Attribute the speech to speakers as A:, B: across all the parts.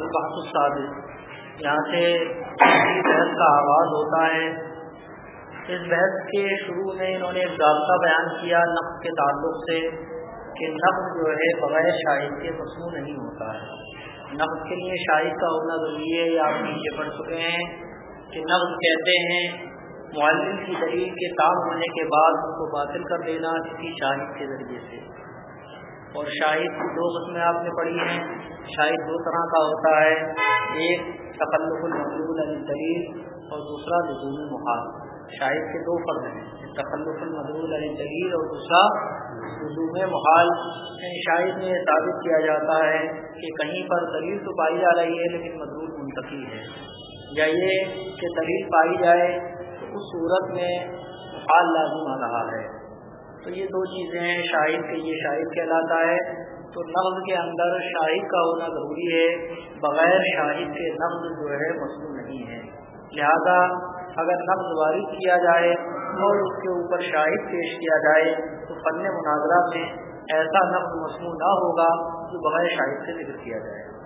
A: البحث الصادق یہاں سے بحث کا آغاز ہوتا ہے۔ اس بحث کے شروع میں انہوں نے ایک ضابطہ بیان کیا نقد کے تعلق سے کہ نقد جو ہے بغیر شاہد کے مصنوع نہیں ہوتا ہے۔ نقد کے لیے شاہد کا ہونا ضروری ہے یا آپ نیچے پڑھ چکے ہیں کہ نقد کہتے ہیں، معلم کی دلیل کے کام ہونے کے بعد اس کو باطل کر دینا کسی شاہد کے ذریعے سے۔ اور شاہد کی دو قسمیں آپ نے پڑھی ہیں۔ شاہد دو طرح کا ہوتا ہے، ایک تخلق المضول علی دلیل اور دوسرا لزوم محال شاہد کے دو فرد ہیں تخلق المضول علی دلیل اور دوسرا لزوم محال۔ یعنی شاہد میں ثابت کیا جاتا ہے کہ کہیں پر دلیل تو پائی جا رہی ہے لیکن مضرور منتقل ہے۔ یا یہ کہ دلیل پائی جائے تو اس صورت میں محال لازم آ رہا ہے۔ تو یہ دو چیزیں ہیں، شاہد کے، یہ شاہد کہلاتا ہے۔ تو نفز کے اندر شاہد کا ہونا ضروری ہے، بغیر شاہد کے نفز جو ہے مصنوع نہیں ہے۔ لہذا اگر نفز وارد کیا جائے اور اس کے اوپر شاہد پیش کیا جائے، تو فن مناظرہ میں ایسا نفز مصنوع نہ ہوگا جو بغیر شاہد سے ذکر کیا جائے۔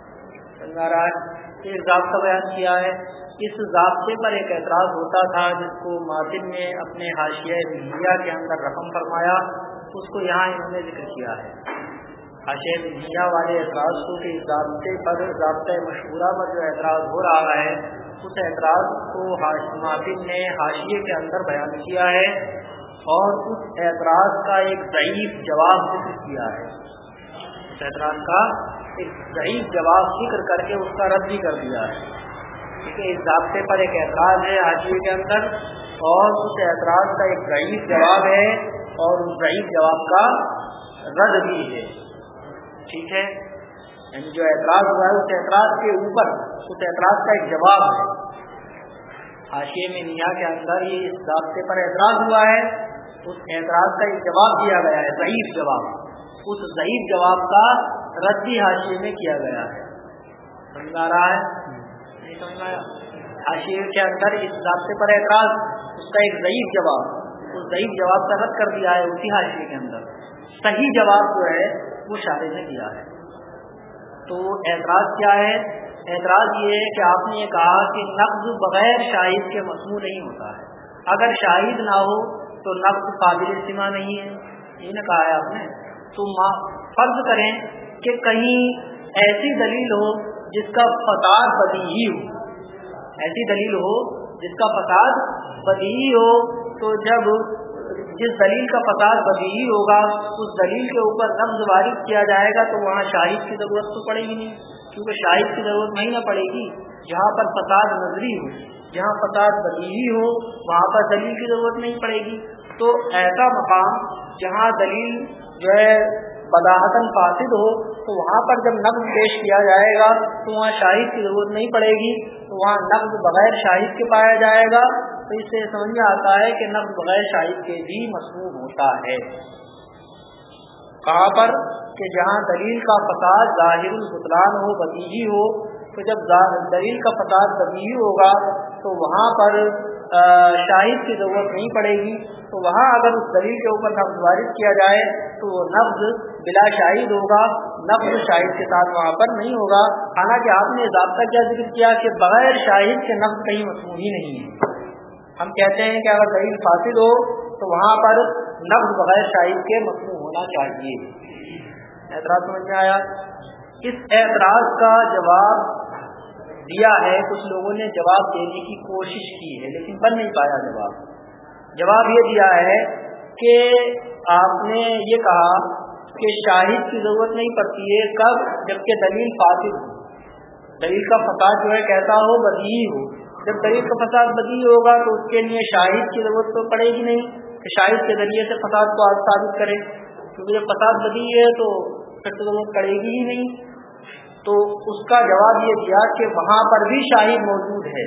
A: رہا ہے؟ ایک ضابطہ بیان کیا ہے۔ اس ضابطے پر ایک اعتراض ہوتا تھا جس کو ماتن نے اپنے حاشیہ مہیا کے اندر رقم فرمایا۔ اس کو یہاں انہوں نے ذکر کیا ہے۔ حاشیہ مہیا والے اعتراض کو کہ اس ضابطے پر ضابطۂ مشہورہ پر جو اعتراض ہو رہا ہے، اس اعتراض کو ماتن نے حاشیے کے اندر بیان کیا ہے اور اس اعتراض کا ایک ضعیف جواب ذکر کیا ہے۔ اس اعتراض کا ایک ضعیف جواب ذکر کر کے اس کا رد بھی کر دیا ہے۔ اس ضابطے پر ایک اعتراض ہے حاجی کے اندر اور اس اعتراض کا ایک ضعیف جواب ہے اور اس ضعیف جواب کا رد بھی ہے۔ ٹھیک ہے؟ یعنی جو اعتراض ہوا ہے، اس اعتراض کے اوپر اس اعتراض کا ایک جواب ہے۔ حاشیے میں نیا کے اندر یہ اس ضابطے پر اعتراض ہوا ہے، اس اعتراض کا ایک جواب دیا گیا ہے، ضعیف جواب۔ اس ضعیف جواب کا ردی حاشیے میں کیا گیا ہے؟ سمجھ آ رہا ہے؟ حاشیے کے اندر اس ضابطے پر اعتراض، اس کا ایک ضعیف جواب، اس ضعیف جواب کا رد کر دیا ہے اسی حاشیے کے اندر۔ صحیح جواب جو ہے، وہ شاعر نے دیا ہے۔ تو اعتراض کیا ہے؟ اعتراض یہ ہے کہ آپ نے یہ کہا کہ نقض بغیر شاہد کے مصنوع نہیں ہوتا ہے۔ اگر شاہد نہ ہو تو نقض قابل اجتماع نہیں ہے۔ یہ نہ کہا ہے آپ نے۔ تو فرض کریں کہ کہیں ایسی دلیل ہو جس کا فساد بدی ہو۔ ایسی دلیل ہو جس کا فساد بدی ہو، تو جب جس دلیل کا فساد بدی ہوگا، اس دلیل کے اوپر نفز وارد کیا جائے گا، تو وہاں شاہد کی ضرورت تو پڑے گی نہیں۔ کیونکہ شاہد کی ضرورت نہیں نہ پڑے گی۔ جہاں پر فساد نظری ہو، جہاں فساد بدی ہو، وہاں پر دلیل کی ضرورت نہیں پڑے گی۔ تو ایسا مقام جہاں دلیل جو ہے بداحتن فاسد ہو، تو وہاں پر جب نقد پیش کیا جائے گا، تو وہاں شاہد کی ضرورت نہیں پڑے گی، تو وہاں نقد بغیر شاہد کے پایا جائے گا۔ تو اس سے سمجھ میں آتا ہے کہ نقد بغیر شاہد کے بھی مصنوع ہوتا ہے۔ کہاں پر کہ جہاں دلیل کا فساد ظاہر البطلان ہو بدیجی ہو، تو جب دلیل کا فساد بدیجی ہوگا، تو وہاں پر شاہد کی ضرورت نہیں پڑے گی، تو وہاں اگر اس دلیل کے اوپر نفز وارد کیا جائے، تو وہ نفز بلا شاہد ہوگا نفز شاہد کے ساتھ وہاں پر نہیں ہوگا۔ حالانکہ آپ نے ضابطہ کیا، ذکر کیا کہ بغیر شاہد کے نفز کہیں مصنوع ہی نہیں ہے۔ ہم کہتے ہیں کہ اگر دلیل فاصل ہو، تو وہاں پر نفز بغیر شاہد کے مصنوع ہونا چاہیے۔ اعتراض سمجھ میں آیا؟ اس اعتراض کا جواب دیا ہے، کچھ لوگوں نے جواب دینے کی کوشش کی ہے، لیکن بن نہیں پایا جواب۔ جواب یہ دیا ہے کہ آپ نے یہ کہا کہ شاہد کی ضرورت نہیں پڑتی ہے کب، جبکہ دلیل فاسد ہو۔ دلیل کا فساد جو ہے کیسا ہو، بدی ہو۔ جب دلیل کا فساد بدی ہوگا تو اس کے لیے شاہد کی ضرورت تو پڑے گی نہیں، کہ شاہد کے ذریعے سے فساد کو ثابت کرے۔ کیونکہ جب فساد بدی ہے تو پھر تو ضرورت پڑے گی ہی نہیں۔ تو اس کا جواب یہ دیا کہ وہاں پر بھی شاہد موجود ہے،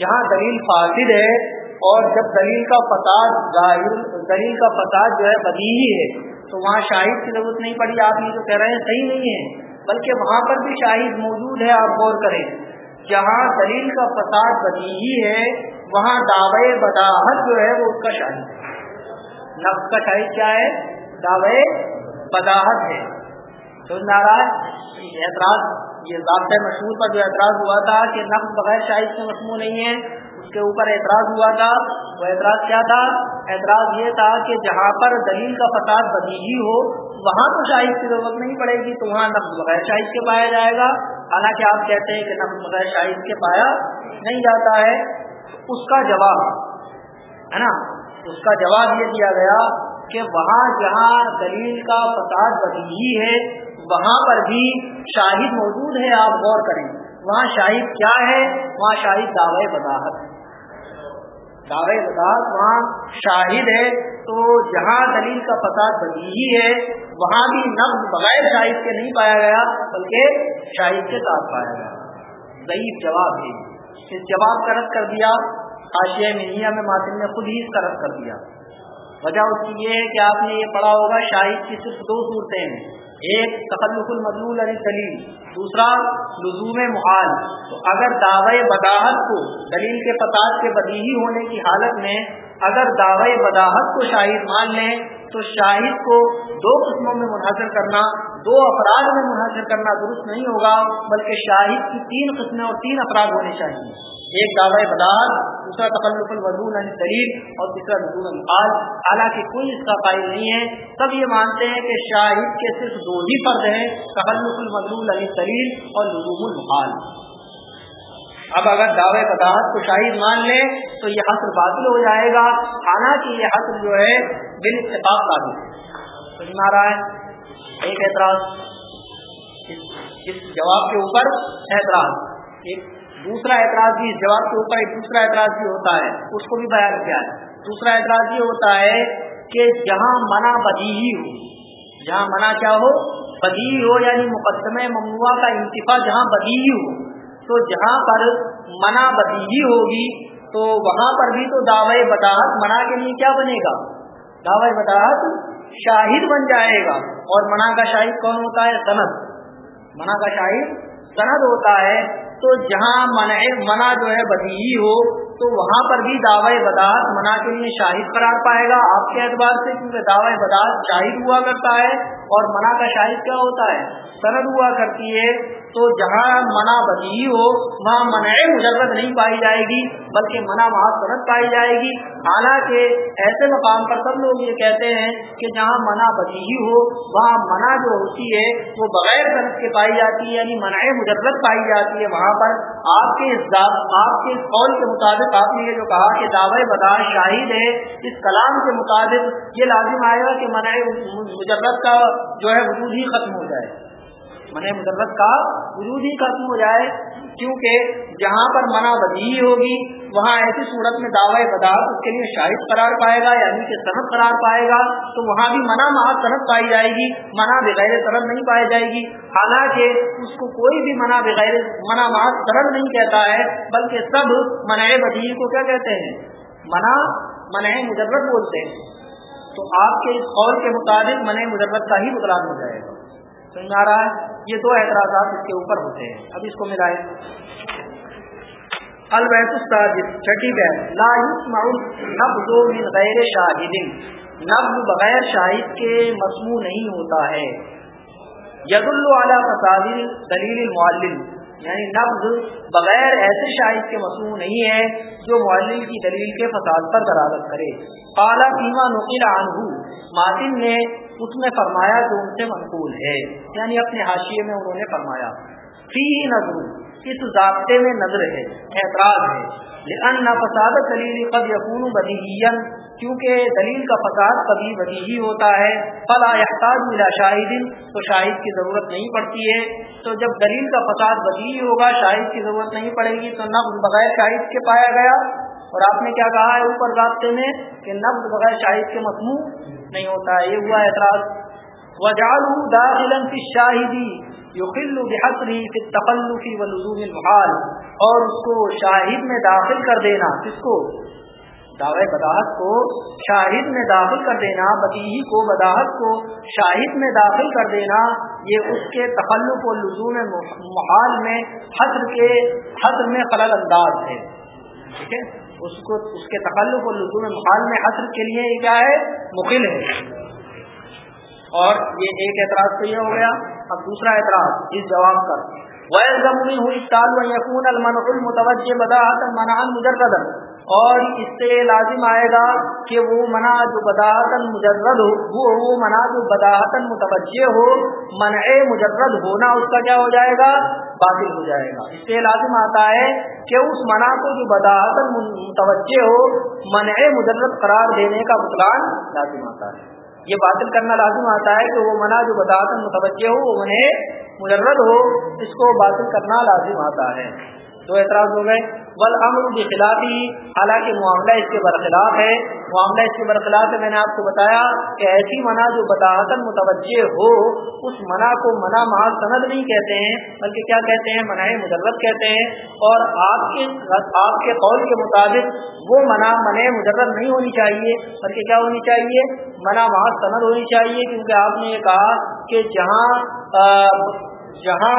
A: جہاں دلیل فاسد ہے اور جب دلیل کا فساد دلیل کا فساد جو ہے بدیہی ہے، تو وہاں شاہد کی ضرورت نہیں پڑی۔ آپ یہ جو کہہ رہے ہیں صحیح نہیں ہے، بلکہ وہاں پر بھی شاہد موجود ہے، آپ غور کریں۔ جہاں دلیل کا فساد بدیہی ہے، وہاں دعوے بداحت جو ہے وہ اس کا شاہد ہے۔ نفس کا شاہد کیا ہے؟ دعوے بداحت ہے۔ سمجھ میں آ رہا ہے اعتراض، یہ ضابطۂ مشہور پر جو اعتراض ہوا تھا کہ نقد بغیر شاہد سے مصنوع نہیں ہے، اس کے اوپر اعتراض ہوا تھا۔ وہ اعتراض کیا تھا؟ اعتراض یہ تھا کہ جہاں پر دلیل کا فساد بدیہی ہو، وہاں تو شاہد کی ضرورت نہیں پڑے گی، تو وہاں نقد بغیر شاہد کے پایا جائے گا۔ حالانکہ آپ کہتے ہیں کہ نقد بغیر شاہد کے پایا نہیں جاتا ہے۔ اس کا جواب، ہے نا؟ اس کا جواب یہ دیا گیا کہ وہاں جہاں دلیل کا فساد بدیہی ہے وہاں پر بھی شاہد موجود ہے، آپ غور کریں۔ وہاں شاہد کیا ہے؟ وہاں شاہد دعوے وضاحت۔ دعوے وضاحت وہاں شاہد ہے۔ تو جہاں دلیل کا فساد بدیہی ہے، وہاں بھی نفز بغیر شاہد کے نہیں پایا گیا، بلکہ شاہد کے ساتھ پایا گیا۔ ضعیف جواب ہے۔ اس جواب کا رد کر دیا آشیا منیا میں ماتم نے خود ہی اس کا رد کر دیا۔ وجہ اس کی یہ ہے کہ آپ نے یہ پڑھا ہوگا، شاہد کی صرف دو صورتیں ہیں۔ ایک تخلق المدلول علی سلیم، دوسرا لزوم محال تو اگر دعوی بداحت کو دلیل کے فساد کے بدیہی ہونے کی حالت میں اگر دعوی بداحت کو شاہد مان لیں تو شاہد کو دو قسموں میں منحصر کرنا، دو افراد میں منحصر کرنا درست نہیں ہوگا، بلکہ شاہد کی تین قسمیں اور تین افراد ہونے چاہیے۔ ایک دعوی بدار دوسرا تخلق الوضون علی دلیل اور تیسرا نظول الحال حالانکہ کوئی اس کا قائل نہیں ہے۔ سب یہ مانتے ہیں کہ شاہد کے صرف دو ہی فرد ہیں تخلق المضول علی دلیل اور نظوم الحال اب اگر دعوے بداحت کو شاہد مان لیں تو یہ حصر باطل ہو جائے گا۔ حالانکہ یہ حصر جو ہے بال اتفاق قابل سمجھ میں آ رہا ہے؟ ایک اعتراض۔ اس جواب کے اوپر اعتراض۔ ایک دوسرا اعتراض بھی اس جواب کے اوپر، ایک دوسرا اعتراض بھی ہوتا ہے۔ اس کو بھی بیان کیا ہے۔ دوسرا اعتراض یہ ہوتا ہے کہ جہاں منع بدیہی ہو، جہاں منع کیا ہو؟ بدیہی ہو یعنی مقدمہ ممنوع کا انتفا جہاں بدیہی ہو۔ تو جہاں پر منع بدیہی ہوگی، تو وہاں پر بھی تو دعوی بداحت منع کے لیے کیا بنے گا؟ دعوی بداحت شاہد بن جائے گا۔ اور منع کا شاہد کون ہوتا ہے؟ سند۔ منع کا شاہد سند ہوتا ہے۔ تو جہاں منع منع جو ہے بدی ہو، تو وہاں پر بھی دعوی بداعت منع کے لیے شاہد قرار پائے گا۔ آپ کے اعتبار سے کیونکہ دعوی بداعت شاہد ہوا کرتا ہے اور منع کا شاہد کیا ہوتا ہے؟ سند ہوا کرتی ہے، تو جہاں منع بدی ہو، وہاں منع مجرد نہیں پائی جائے گی، بلکہ منع وہاں سند پائی جائے گی۔ حالانکہ ایسے مقام پر سب لوگ یہ کہتے ہیں کہ جہاں منع بدی ہو، وہاں منع جو ہوتی ہے، وہ بغیر سند کے پائی جاتی ہے یعنی منع مجرد پائی جاتی ہے وہاں پر۔ آپ کے آپ کے قول کے مطابق آپ نے یہ جو کہا کہ دعوی بدا شاہد ہے، اس کلام کے مطابق یہ لازم آئے گا کہ منع مجرد کا جو ہے وجود ہی ختم ہو جائے۔ منع مجرد کا وجود ہی ختم ہو جائے، کیونکہ جہاں پر منع بدی ہوگی، وہاں ایسی صورت میں دعوی بداعت اس کے لیے شاہد قرار پائے گا یعنی کہ صنعت قرار پائے گا، تو وہاں بھی منع محض صنعت پائی جائے گی، منع بغیر صنعت نہیں پائی جائے گی۔ حالانکہ اس کو کوئی بھی منع بغیر، منع محض صنعت نہیں کہتا ہے، بلکہ سب منع بدی کو کیا کہتے ہیں؟ منع منع مجرد بولتے ہیں۔ تو آپ کے اس قول کے مطابق منع مجرد کا ہی بدلاؤ ہو جائے گا۔ سمجھ آ رہا ہے؟ یہ دو اعتراضات اس کے اوپر ہوتے ہیں۔ اب اس کو ملائے البیت الساجد، چھٹی بیت۔ لا يسمع نبض من غیر شاہد۔ نبض بغیر شاہد کے مسموع نہیں ہوتا ہے۔ ید اللہ فساد دلیل المعلم۔ یعنی نبز بغیر ایسے شاہد کے مصنوع نہیں ہے جو معلم کی دلیل کے فساد پر دلالت کرے۔ اعلیٰ فیما نقل عنہ۔ ماتن نے اس میں فرمایا جو ان سے منقول ہے۔ یعنی اپنے حاشیے میں انہوں نے فرمایا۔ فی نظر۔ اس ضابطے میں نظر ہے، اعتراض ہے۔ لیکن فساد دلیل قد یقون بدیہین کیونکہ دلیل کا فساد کبھی بدیہی ہوتا ہے۔ فلا احتاج ملا شاہد تو شاہد کی ضرورت نہیں پڑتی ہے۔ تو جب دلیل کا فساد بدیہی ہوگا، شاہد کی ضرورت نہیں پڑے گی، تو نفز بغیر شاہد کے پایا گیا۔ اور آپ نے کیا کہا ہے اوپر ضابطے میں؟ کہ نفز بغیر شاہد کے مصنوع نہیں ہوتا ہے یہ ہوا اعتراض۔ وجالو داخلا فی شاہدی یقل بحسری فی التقلف ولزوم المحال اور اس کو شاہد میں داخل کر دینا۔ کس کو؟ دعوے بداحت کو۔ شاہد میں داخل کر دینا، بدیہی کو، بداحت کو شاہد میں داخل کر دینا۔ یہ اس کے تخلق و لزوم محال میں حضر کے حضر میں خلل انداز ہے۔ ٹھیک ہے؟ اس کو، اس کے تخلق و لزوم محال میں حضر کے لیے یہ کیا ہے؟ مخل ہے۔ اور یہ ایک اعتراض تو یہ ہو گیا۔ اب دوسرا اعتراض، اس جواب کر يكون المنع المتوجہ بداحت منع مجرد اور اس سے لازم آئے گا کہ وہ منع جو بداحتن مجرد ہو، وہ وہ منع جو بداحتن متوجہ ہو، منع مجرد ہونا اس کا کیا ہو جائے گا؟ باطل ہو جائے گا۔ اس سے لازم آتا ہے کہ اس منع کو جو بداحتن متوجہ ہو، منع مجرد قرار دینے کا بطلان لازم آتا ہے۔ یہ باطل کرنا لازم آتا ہے کہ وہ منع جو بداحتن متوجہ ہو، وہ انہیں مجرد ہو، اس کو باطل کرنا لازم آتا ہے۔ تو اعتراض ہو گئے۔ بل امر کے خلاف ہی حالانکہ معاملہ اس کے برخلاف ہے۔ معاملہ اس کے برخلاف ہے، میں نے آپ کو بتایا کہ ایسی منع جو بتاحتن متوجہ ہو، اس منع کو منع محال سند نہیں کہتے ہیں، بلکہ کیا کہتے ہیں؟ منع مجرد کہتے ہیں۔ اور آپ کے آپ کے قول کے مطابق وہ منع منع مجرد نہیں ہونی چاہیے۔ بلکہ کیا ہونی چاہیے؟ منع محال سند ہونی چاہیے، کیونکہ آپ نے یہ کہا کہ جہاں جہاں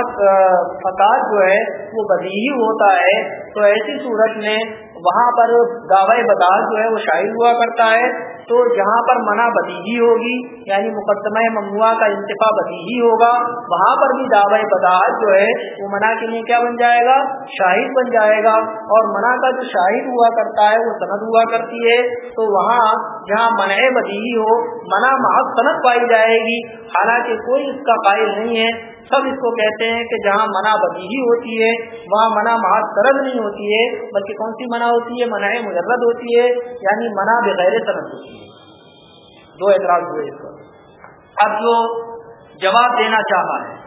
A: فساد جو ہے، وہ بدی ہوتا ہے، تو ایسی صورت میں وہاں پر دعوی بداز جو ہے، وہ شائع ہوا کرتا ہے، تو جہاں پر منع بدی ہوگی یعنی مقدمہ ممنوع کا انتفا بدی ہوگا، وہاں پر بھی دعوی بداز جو ہے، وہ منع کے لیے کیا بن جائے گا؟ شاہد بن جائے گا۔ اور منع کا جو شاہد ہوا کرتا ہے، وہ صنعت ہوا کرتی ہے، تو وہاں جہاں منع بدی ہو، منع محض صنعت پائی جائے گی۔ حالانکہ کوئی اس کا قائل نہیں ہے سب اس کو کہتے ہیں کہ جہاں منع بدی ہوتی ہے، وہاں منع محض سرد نہیں ہوتی ہے، بلکہ کون سی منع ہوتی ہے؟ منع مجرد ہوتی ہے یعنی منع بغیر سرد ہوتی ہے۔ دو اعتراض ہوئے اس پر۔ اب جو جواب دینا چاہا ہے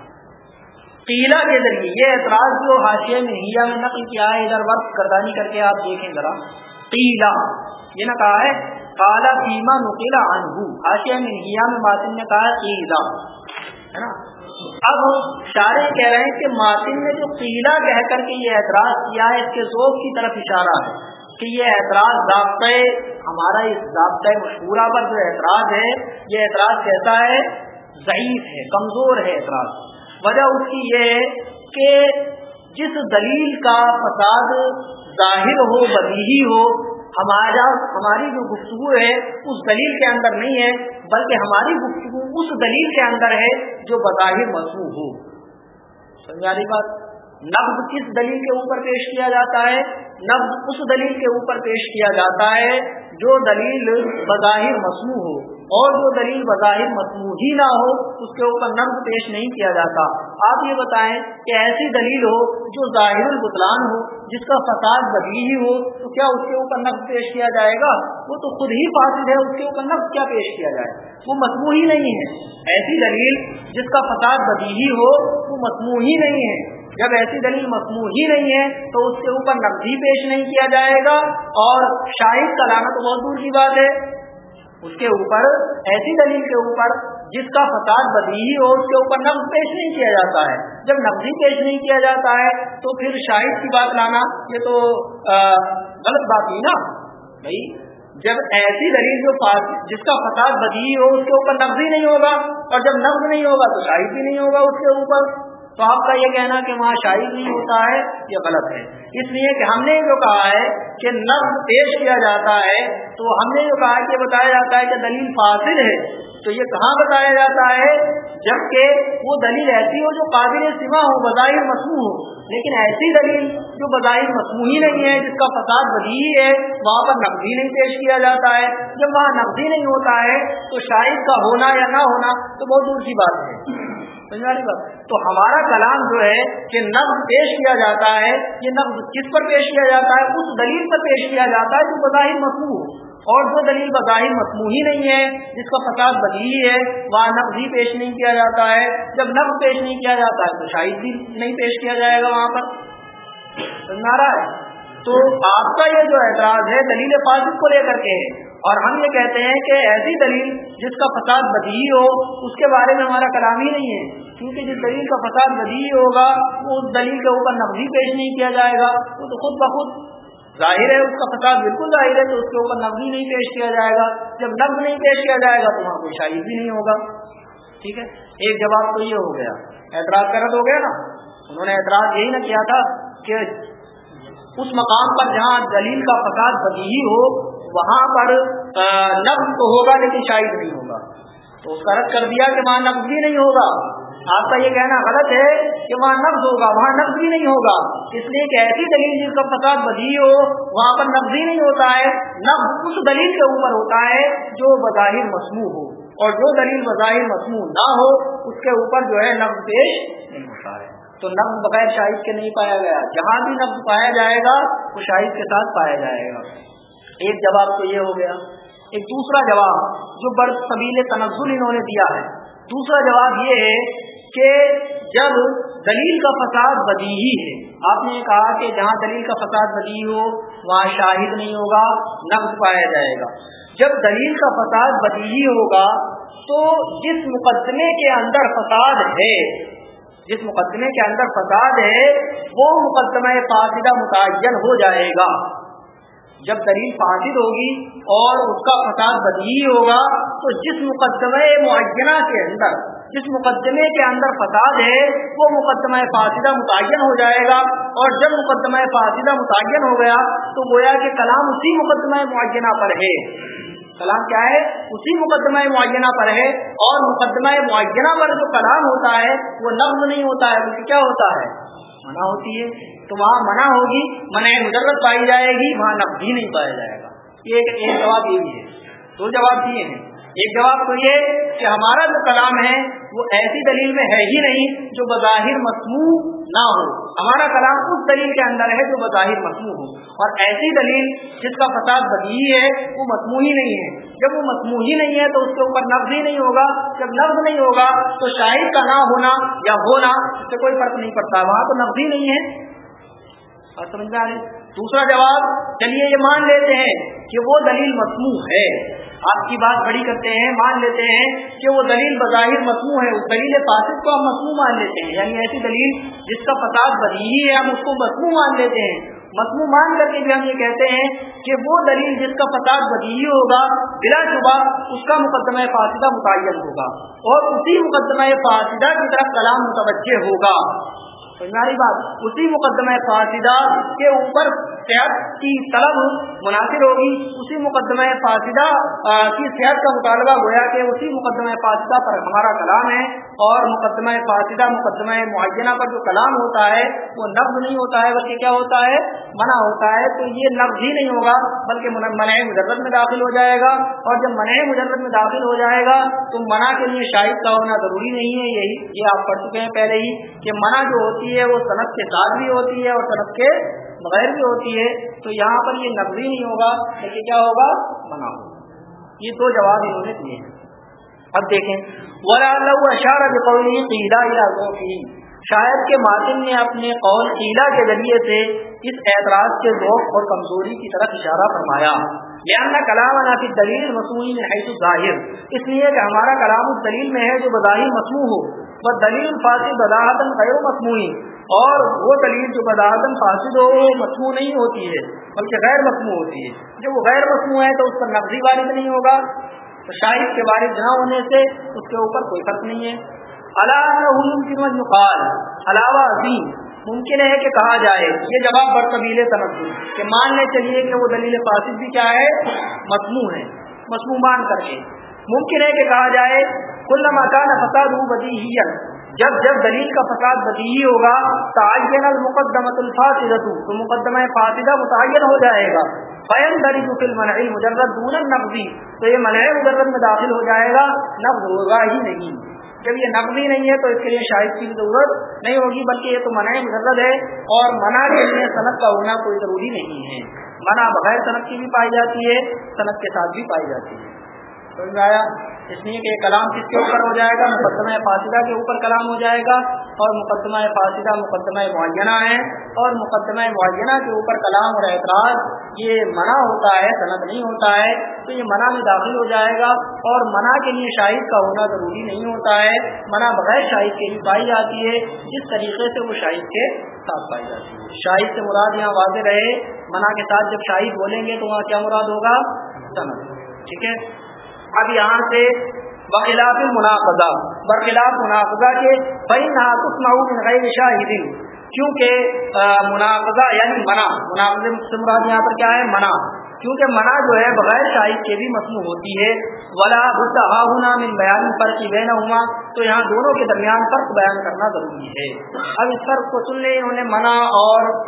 A: قیلا کے ذریعے، یہ اعتراض جو حاشیے میں ہیا میں نقل کیا ہے، ادھر وقت کردانی کر کے آپ دیکھیں ذرا۔ قیلا یہ نہ کہا ہے کالا سیما نکیلا انہو حاشیہ میں ہیا میں ماتن نے کہا قیلا ہے نا؟ اب شارے کہہ رہے ہیں کہ ماتن نے جو قیلا کہہ کر کے یہ اعتراض کیا ہے، اس کے ذوق کی طرف اشارہ ہے کہ یہ اعتراض ضابطۂ ہمارا اس ضابطۂ مشہورہ پر جو اعتراض ہے، یہ اعتراض کیسا ہے، ضعیف ہے، کمزور ہے اعتراض۔ وجہ اس کی یہ ہے کہ جس دلیل کا فساد ظاہر ہو، بدیہی ہو ہمارا ہماری جو گفتگو ہے اس دلیل کے اندر نہیں ہے، بلکہ ہماری گفتگو اس دلیل کے اندر ہے جو بظاہر مصنوع ہو۔ سمجھا بات؟ نبز کس دلیل کے اوپر پیش کیا جاتا ہے؟ نبز اس دلیل کے اوپر پیش کیا جاتا ہے جو دلیل بظاہر مصنوع ہو۔ اور جو دلیل بظاہر مصنوع ہی نہ ہو، اس کے اوپر نفز پیش نہیں کیا جاتا۔ آپ یہ بتائیں کہ ایسی دلیل ہو جو ظاہر البطلان ہو، جس کا فساد بدلی ہی ہو، تو کیا اس کے اوپر نفز پیش کیا جائے گا؟ وہ تو خود ہی فاصل ہے، اس کے اوپر نفز کیا پیش کیا جائے؟ وہ مصنوع ہی نہیں ہے۔ ایسی دلیل جس کا فساد بدی ہی ہو، وہ مصنوع ہی نہیں ہے۔ جب ایسی دلیل مصنوع ہی نہیں ہے، تو اس کے اوپر نفز ہی پیش نہیں کیا جائے گا۔ اور شاہد کا لانا تو بہت دور کی بات ہے۔ اس کے اوپر، ایسی دلیل کے اوپر جس کا فساد بدی ہو، اس کے اوپر نفز پیش نہیں کیا جاتا ہے۔ جب نفزی پیش نہیں کیا جاتا ہے، تو پھر شاہد کی بات لانا، یہ تو غلط بات ہوئی نا؟ بھائی، جب ایسی دلیل جو جس کا فساد بدی ہو، اس کے اوپر نفز ہی نہیں ہوگا۔ اور جب نفز نہیں ہوگا، تو شاہد بھی نہیں ہوگا اس کے اوپر۔ تو آپ کا یہ کہنا کہ وہاں شاہد نہیں ہوتا ہے، یہ غلط ہے۔ اس لیے کہ ہم نے جو کہا ہے کہ نفز پیش کیا جاتا ہے، تو ہم نے جو کہا کہ بتایا جاتا ہے کہ دلیل فاصل ہے۔ تو یہ کہاں بتایا جاتا ہے؟ جبکہ وہ دلیل ایسی ہو جو قابل سما ہو، بظاہر مصنوع ہو۔ لیکن ایسی دلیل جو بظاہر مصنوع ہی نہیں ہے، جس کا فساد بدی ہے، وہاں پر نقدی نہیں پیش کیا جاتا ہے۔ جب وہاں نقدی نہیں ہوتا ہے، تو شاہد کا ہونا یا نہ ہونا تو بہت دور کی بات ہے۔ تو ہمارا کلام جو ہے کہ نفز پیش کیا جاتا ہے، یہ نفز کس پر پیش کیا جاتا ہے؟ اس دلیل پر پیش کیا جاتا ہے جو بظاہر مصنوع اور جو دلیل بظاہر مصنوع ہی نہیں ہے، جس کا فساد بدلی ہے، وہاں نفز ہی پیش نہیں کیا جاتا ہے۔ جب نفز پیش نہیں کیا جاتا ہے، تو شاہد بھی نہیں پیش کیا جائے گا وہاں پر۔ نارا ہے؟ تو آپ کا یہ جو اعتراض ہے، دلیل فاصل کو لے کر کے اور ہم یہ کہتے ہیں کہ ایسی دلیل جس کا فساد بدی ہو، اس کے بارے میں ہمارا کلام ہی نہیں ہے۔ کیونکہ جس دلیل کا فساد بدی ہوگا، وہ اس دلیل کے اوپر نفزی پیش نہیں کیا جائے گا۔ وہ تو خود بخود ظاہر ہے، اس کا فساد بالکل ظاہر ہے، تو اس کے اوپر نفزی نہیں پیش کیا جائے گا۔ جب نفز نہیں پیش کیا جائے گا، تو وہاں کوئی شاہد بھی نہیں ہوگا۔ ٹھیک ہے؟ ایک جواب تو یہ ہو گیا۔ اعتراض کا رد ہو گیا نا۔ انہوں نے اعتراض یہی نہ کیا تھا کہ اس مقام پر جہاں دلیل کا فساد بدی ہو وہاں پر نفز تو ہوگا لیکن شاہد نہیں ہوگا۔ تو اس کا رد کر دیا کہ وہاں نفز بھی نہیں ہوگا۔ آپ کا یہ کہنا غلط ہے کہ وہاں نفز ہوگا، وہاں نفز بھی نہیں ہوگا۔ اس لیے کہ ایسی دلیل جس کا فساد بدی ہو، وہاں پر نفز ہی نہیں ہوتا ہے۔ نفز اس دلیل کے اوپر ہوتا ہے جو بظاہر مصنوع ہو۔ اور جو دلیل بظاہر مصنوع نہ ہو، اس کے اوپر جو ہے نفز پیش نہیں ہوتا ہے۔ تو نفز بغیر شاہد کے نہیں پایا گیا۔ جہاں بھی نفز پایا جائے گا، وہ شاہد کے ساتھ پایا جائے گا۔ ایک جواب تو یہ ہو گیا۔ ایک دوسرا جواب جو بڑ طویل تنزل انہوں نے دیا ہے۔ دوسرا جواب یہ ہے کہ جب دلیل کا فساد بدی ہی ہے۔ آپ نے کہا کہ جہاں دلیل کا فساد بدی ہو، وہاں شاہد نہیں ہوگا نقد پایا جائے گا۔ جب دلیل کا فساد بدی ہی ہوگا تو جس مقدمے کے اندر فساد ہے، جس مقدمے کے اندر فساد ہے، وہ مقدمہ فاصدہ متعین ہو جائے گا۔ جب دلیل فاسد ہوگی اور اس کا فساد بدی ہوگا، تو جس مقدمہ معینہ کے اندر، جس مقدمے کے اندر فساد ہے، وہ مقدمہ فاصدہ متعین ہو جائے گا۔ اور جب مقدمہ فاصدہ متعین ہو گیا، تو گویا کہ کلام اسی مقدمہ معینہ پر ہے۔ کلام کیا ہے؟ اسی مقدمہ معینہ پر ہے۔ اور مقدمہ معینہ پر جو کلام ہوتا ہے، وہ نظم نہیں ہوتا ہے، بلکہ کیا ہوتا ہے؟ منع ہوتی ہے۔ تو وہاں منع ہوگی، منع مجرد پائی جائے گی، وہاں نقد ہی نہیں پایا جائے گا۔ ایک ایک جواب یہ بھی ہے۔ دو جواب دیے ہیں۔ ایک جواب تو یہ کہ ہمارا جو کلام ہے وہ ایسی دلیل میں ہے ہی نہیں جو بظاہر مصنوع نہ ہو۔ ہمارا کلام اس دلیل کے اندر ہے جو بظاہر مصنوع ہو۔ اور ایسی دلیل جس کا فساد بدی ہے، وہ مصنوع ہی نہیں ہے۔ جب وہ مصنوع ہی نہیں ہے تو اس کے اوپر نفز ہی نہیں ہوگا۔ جب نفز نہیں ہوگا تو شاہد کا نہ ہونا یا ہونا، اس سے کوئی فرق نہیں پڑتا۔ وہاں تو نفز ہی نہیں ہے۔ اور سمجھ میں آ رہی؟ دوسرا جواب، چلیے یہ مان لیتے ہیں کہ وہ دلیل مصنوع ہے۔ آپ کی بات بڑی کرتے ہیں، مان لیتے ہیں کہ وہ دلیل بظاہر مصنوع ہے۔ اس دلیل فاسد کو ہم مصنوع مان لیتے ہیں۔ یعنی ایسی دلیل جس کا فساد بدی ہے، ہم اس کو مصنوع مان لیتے ہیں۔ مصنوع مان کر کے بھی ہم یہ کہتے ہیں کہ وہ دلیل جس کا فساد بدی ہوگا، بلا شبہ اس کا مقدمہ فاصدہ متعین ہوگا اور اسی مقدمہ فاصدہ کی طرف کلام متوجہ ہوگا۔ سمجھاری بات. اسی مقدمہ فاسدہ کے اوپر صحت کی طلب مناسب ہوگی۔ اسی مقدمہ فاصدہ کی صحت کا مطالبہ گویا کہ اسی مقدمہ فاصدہ پر ہمارا کلام ہے اور مقدمہ فاصدہ مقدمہ معینہ پر جو کلام ہوتا ہے، وہ نفز نہیں ہوتا ہے، بلکہ کیا ہوتا ہے؟ منع ہوتا ہے۔ تو یہ نفز ہی نہیں ہوگا، بلکہ منع مجرد میں داخل ہو جائے گا۔ اور جب منع مجرد میں داخل ہو جائے گا، تو منع کے لیے شاہد کا ہونا ضروری نہیں ہے۔ یہی، یہ آپ پڑھ چکے ہیں پہلے ہی کہ منع جو ہوتی ہے، وہ صنعت کے ساتھ بھی ہوتی ہے اور صنعت کے بغیر بھی ہوتی ہے، تو یہاں پر یہ نقدی نہیں ہوگا، لیکن کیا ہوگا؟ بنا ہوگا۔ یہ دو جواب انہوں نے دیے اب دیکھیں۔ ولا الى شاید کے ماتن نے اپنے قول قیلا کے ذریعے سے اس اعتراض کے ذوق اور کمزوری کی طرف اشارہ فرمایا۔ لہٰذا کلام نافی دلیل مصنوعی میں حیث ظاہر اس لیے کہ ہمارا کلام اس دلیل میں ہے جو بظاہر مصنوع ہو۔ وہ دلیل فاسد بداحتن غیر مصنوعی اور وہ دلیل جو بداحتن فاسد ہو مصنوع نہیں ہوتی ہے، بلکہ غیر مصنوع ہوتی ہے۔ جب وہ غیر مصنوع ہے تو اس پر نقدی وارد نہیں ہوگا۔ تو شاہد کے وارد نہ ہونے سے اس کے اوپر کوئی فرق نہیں ہے۔ علاوہ عظیم ممکن ہے کہ کہا جائے، یہ جواب بر قبیل کہ مان لے چلیے کہ وہ دلیل فاسد بھی کیا ہے مصنوع ہے مصنوع مان کر کے۔ ممکن ہے کہ کہا جائے کل مکان فساد بدی جب جب دلیل کا فساد بدیہی ہوگا، تعین المقدمۃ الفاصدۃ تو مقدمہ فاصدہ متعین ہو جائے گا۔ فین دلیل فی المنع مجرد دون النقضی تو یہ منع مجرد میں داخل ہو جائے گا، نقض ہوگا ہی نہیں۔ جب یہ نقلی نہیں ہے، تو اس کے لیے شاہد کی ضرورت نہیں ہوگی، بلکہ یہ تو منع مجرد ہے۔ اور منع کے لیے صنعت کا ہونا کوئی ضروری نہیں ہے۔ منع بغیر صنعت کی بھی پائی جاتی ہے، صنعت کے ساتھ بھی پائی جاتی ہے۔ سمجھ آیا؟ اس لیے کہ کلام کس کے اوپر ہو جائے گا؟ مقدمہ فاصدہ کے اوپر کلام ہو جائے گا اور مقدمہ فاصدہ مقدمہ معینہ ہے اور مقدمہ معینہ کے اوپر کلام اور اعتراض، یہ منع ہوتا ہے صنعت نہیں ہوتا ہے، تو یہ منع میں داخل ہو جائے گا اور منع کے لیے شاہد کا ہونا ضروری نہیں ہوتا ہے۔ منع بغیر شاہد کے لیے پائی جاتی ہے، جس طریقے سے وہ شاہد کے ساتھ پائی جاتی ہے۔ شاہد سے مراد یہاں واضح رہے، منع کے ساتھ جب شاہد بولیں گے تو وہاں کیا مراد ہوگا؟ صنعت ٹھیک ہے؟ اب یہاں سے بخلاف منافذہ برخلاف منافذہ کے بھائی نہ غیر شاہدین کیونکہ منافذہ یعنی منع منافذ سے مراد یہاں پر کیا ہے؟ منع۔ کیونکہ منع جو ہے، بغیر شاہد کے بھی مصنوع ہوتی ہے۔ ولا ہونا من بیان فرق کی بہن ہوا تو یہاں دونوں کے درمیان فرق بیان کرنا ضروری ہے۔ اب اس فرق کو سن لیں، انہوں نے منع اور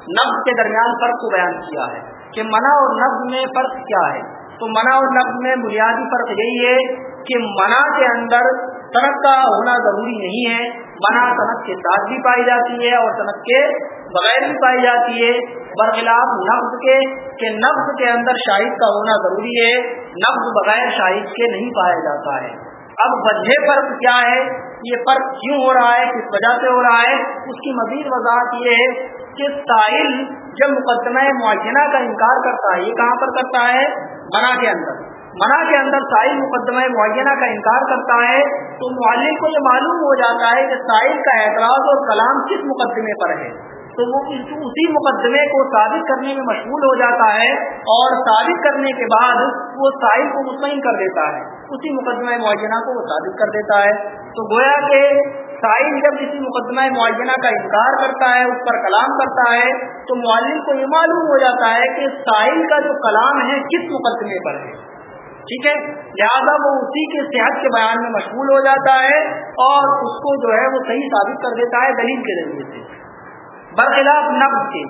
A: نفز کے درمیان فرق کو بیان کیا ہے کہ منع اور نفز میں فرق کیا ہے۔ تو منع اور نفز میں بنیادی فرق یہی ہے کہ منع کے اندر صنعت کا ہونا ضروری نہیں ہے۔ منع صنعت کے ساتھ بھی پائی جاتی ہے اور صنعت کے بغیر بھی پائی جاتی ہے۔ برخلاف نفز کے کہ نفز کے اندر شاہد کا ہونا ضروری ہے نفز بغیر شاہد کے نہیں پایا جاتا ہے۔ اب وجہ فرق کیا ہے؟ یہ فرق کیوں ہو رہا ہے؟ کس وجہ سے ہو رہا ہے؟ اس کی مزید وضاحت یہ ہے کہ ساحل جب مقدمہ معینہ کا انکار کرتا ہے، یہ کہاں پر کرتا ہے؟ منع کے اندر۔ منع کے اندر سائل مقدمہ معینہ کا انکار کرتا ہے تو معلم کو یہ معلوم ہو جاتا ہے کہ سائل کا اعتراض اور کلام کس مقدمے پر ہے۔ تو وہ اسی مقدمے کو ثابت کرنے میں مشغول ہو جاتا ہے اور ثابت کرنے کے بعد وہ ساحل کو مطمئن کر دیتا ہے۔ اسی مقدمہ معینہ کو وہ ثابت کر دیتا ہے۔ تو گویا کہ ساحل جب کسی مقدمہ معینہ کا انکار کرتا ہے، اس پر کلام کرتا ہے، تو معلم کو یہ معلوم ہو جاتا ہے کہ ساحل کا جو کلام ہے کس مقدمے پر ہے۔ ٹھیک ہے؟ لہٰذا وہ اسی کے صحت کے بیان میں مشغول ہو جاتا ہے اور اس کو جو ہے وہ صحیح ثابت کر دیتا ہے دلیل کے ذریعے سے۔ برخلاف نفز کے۔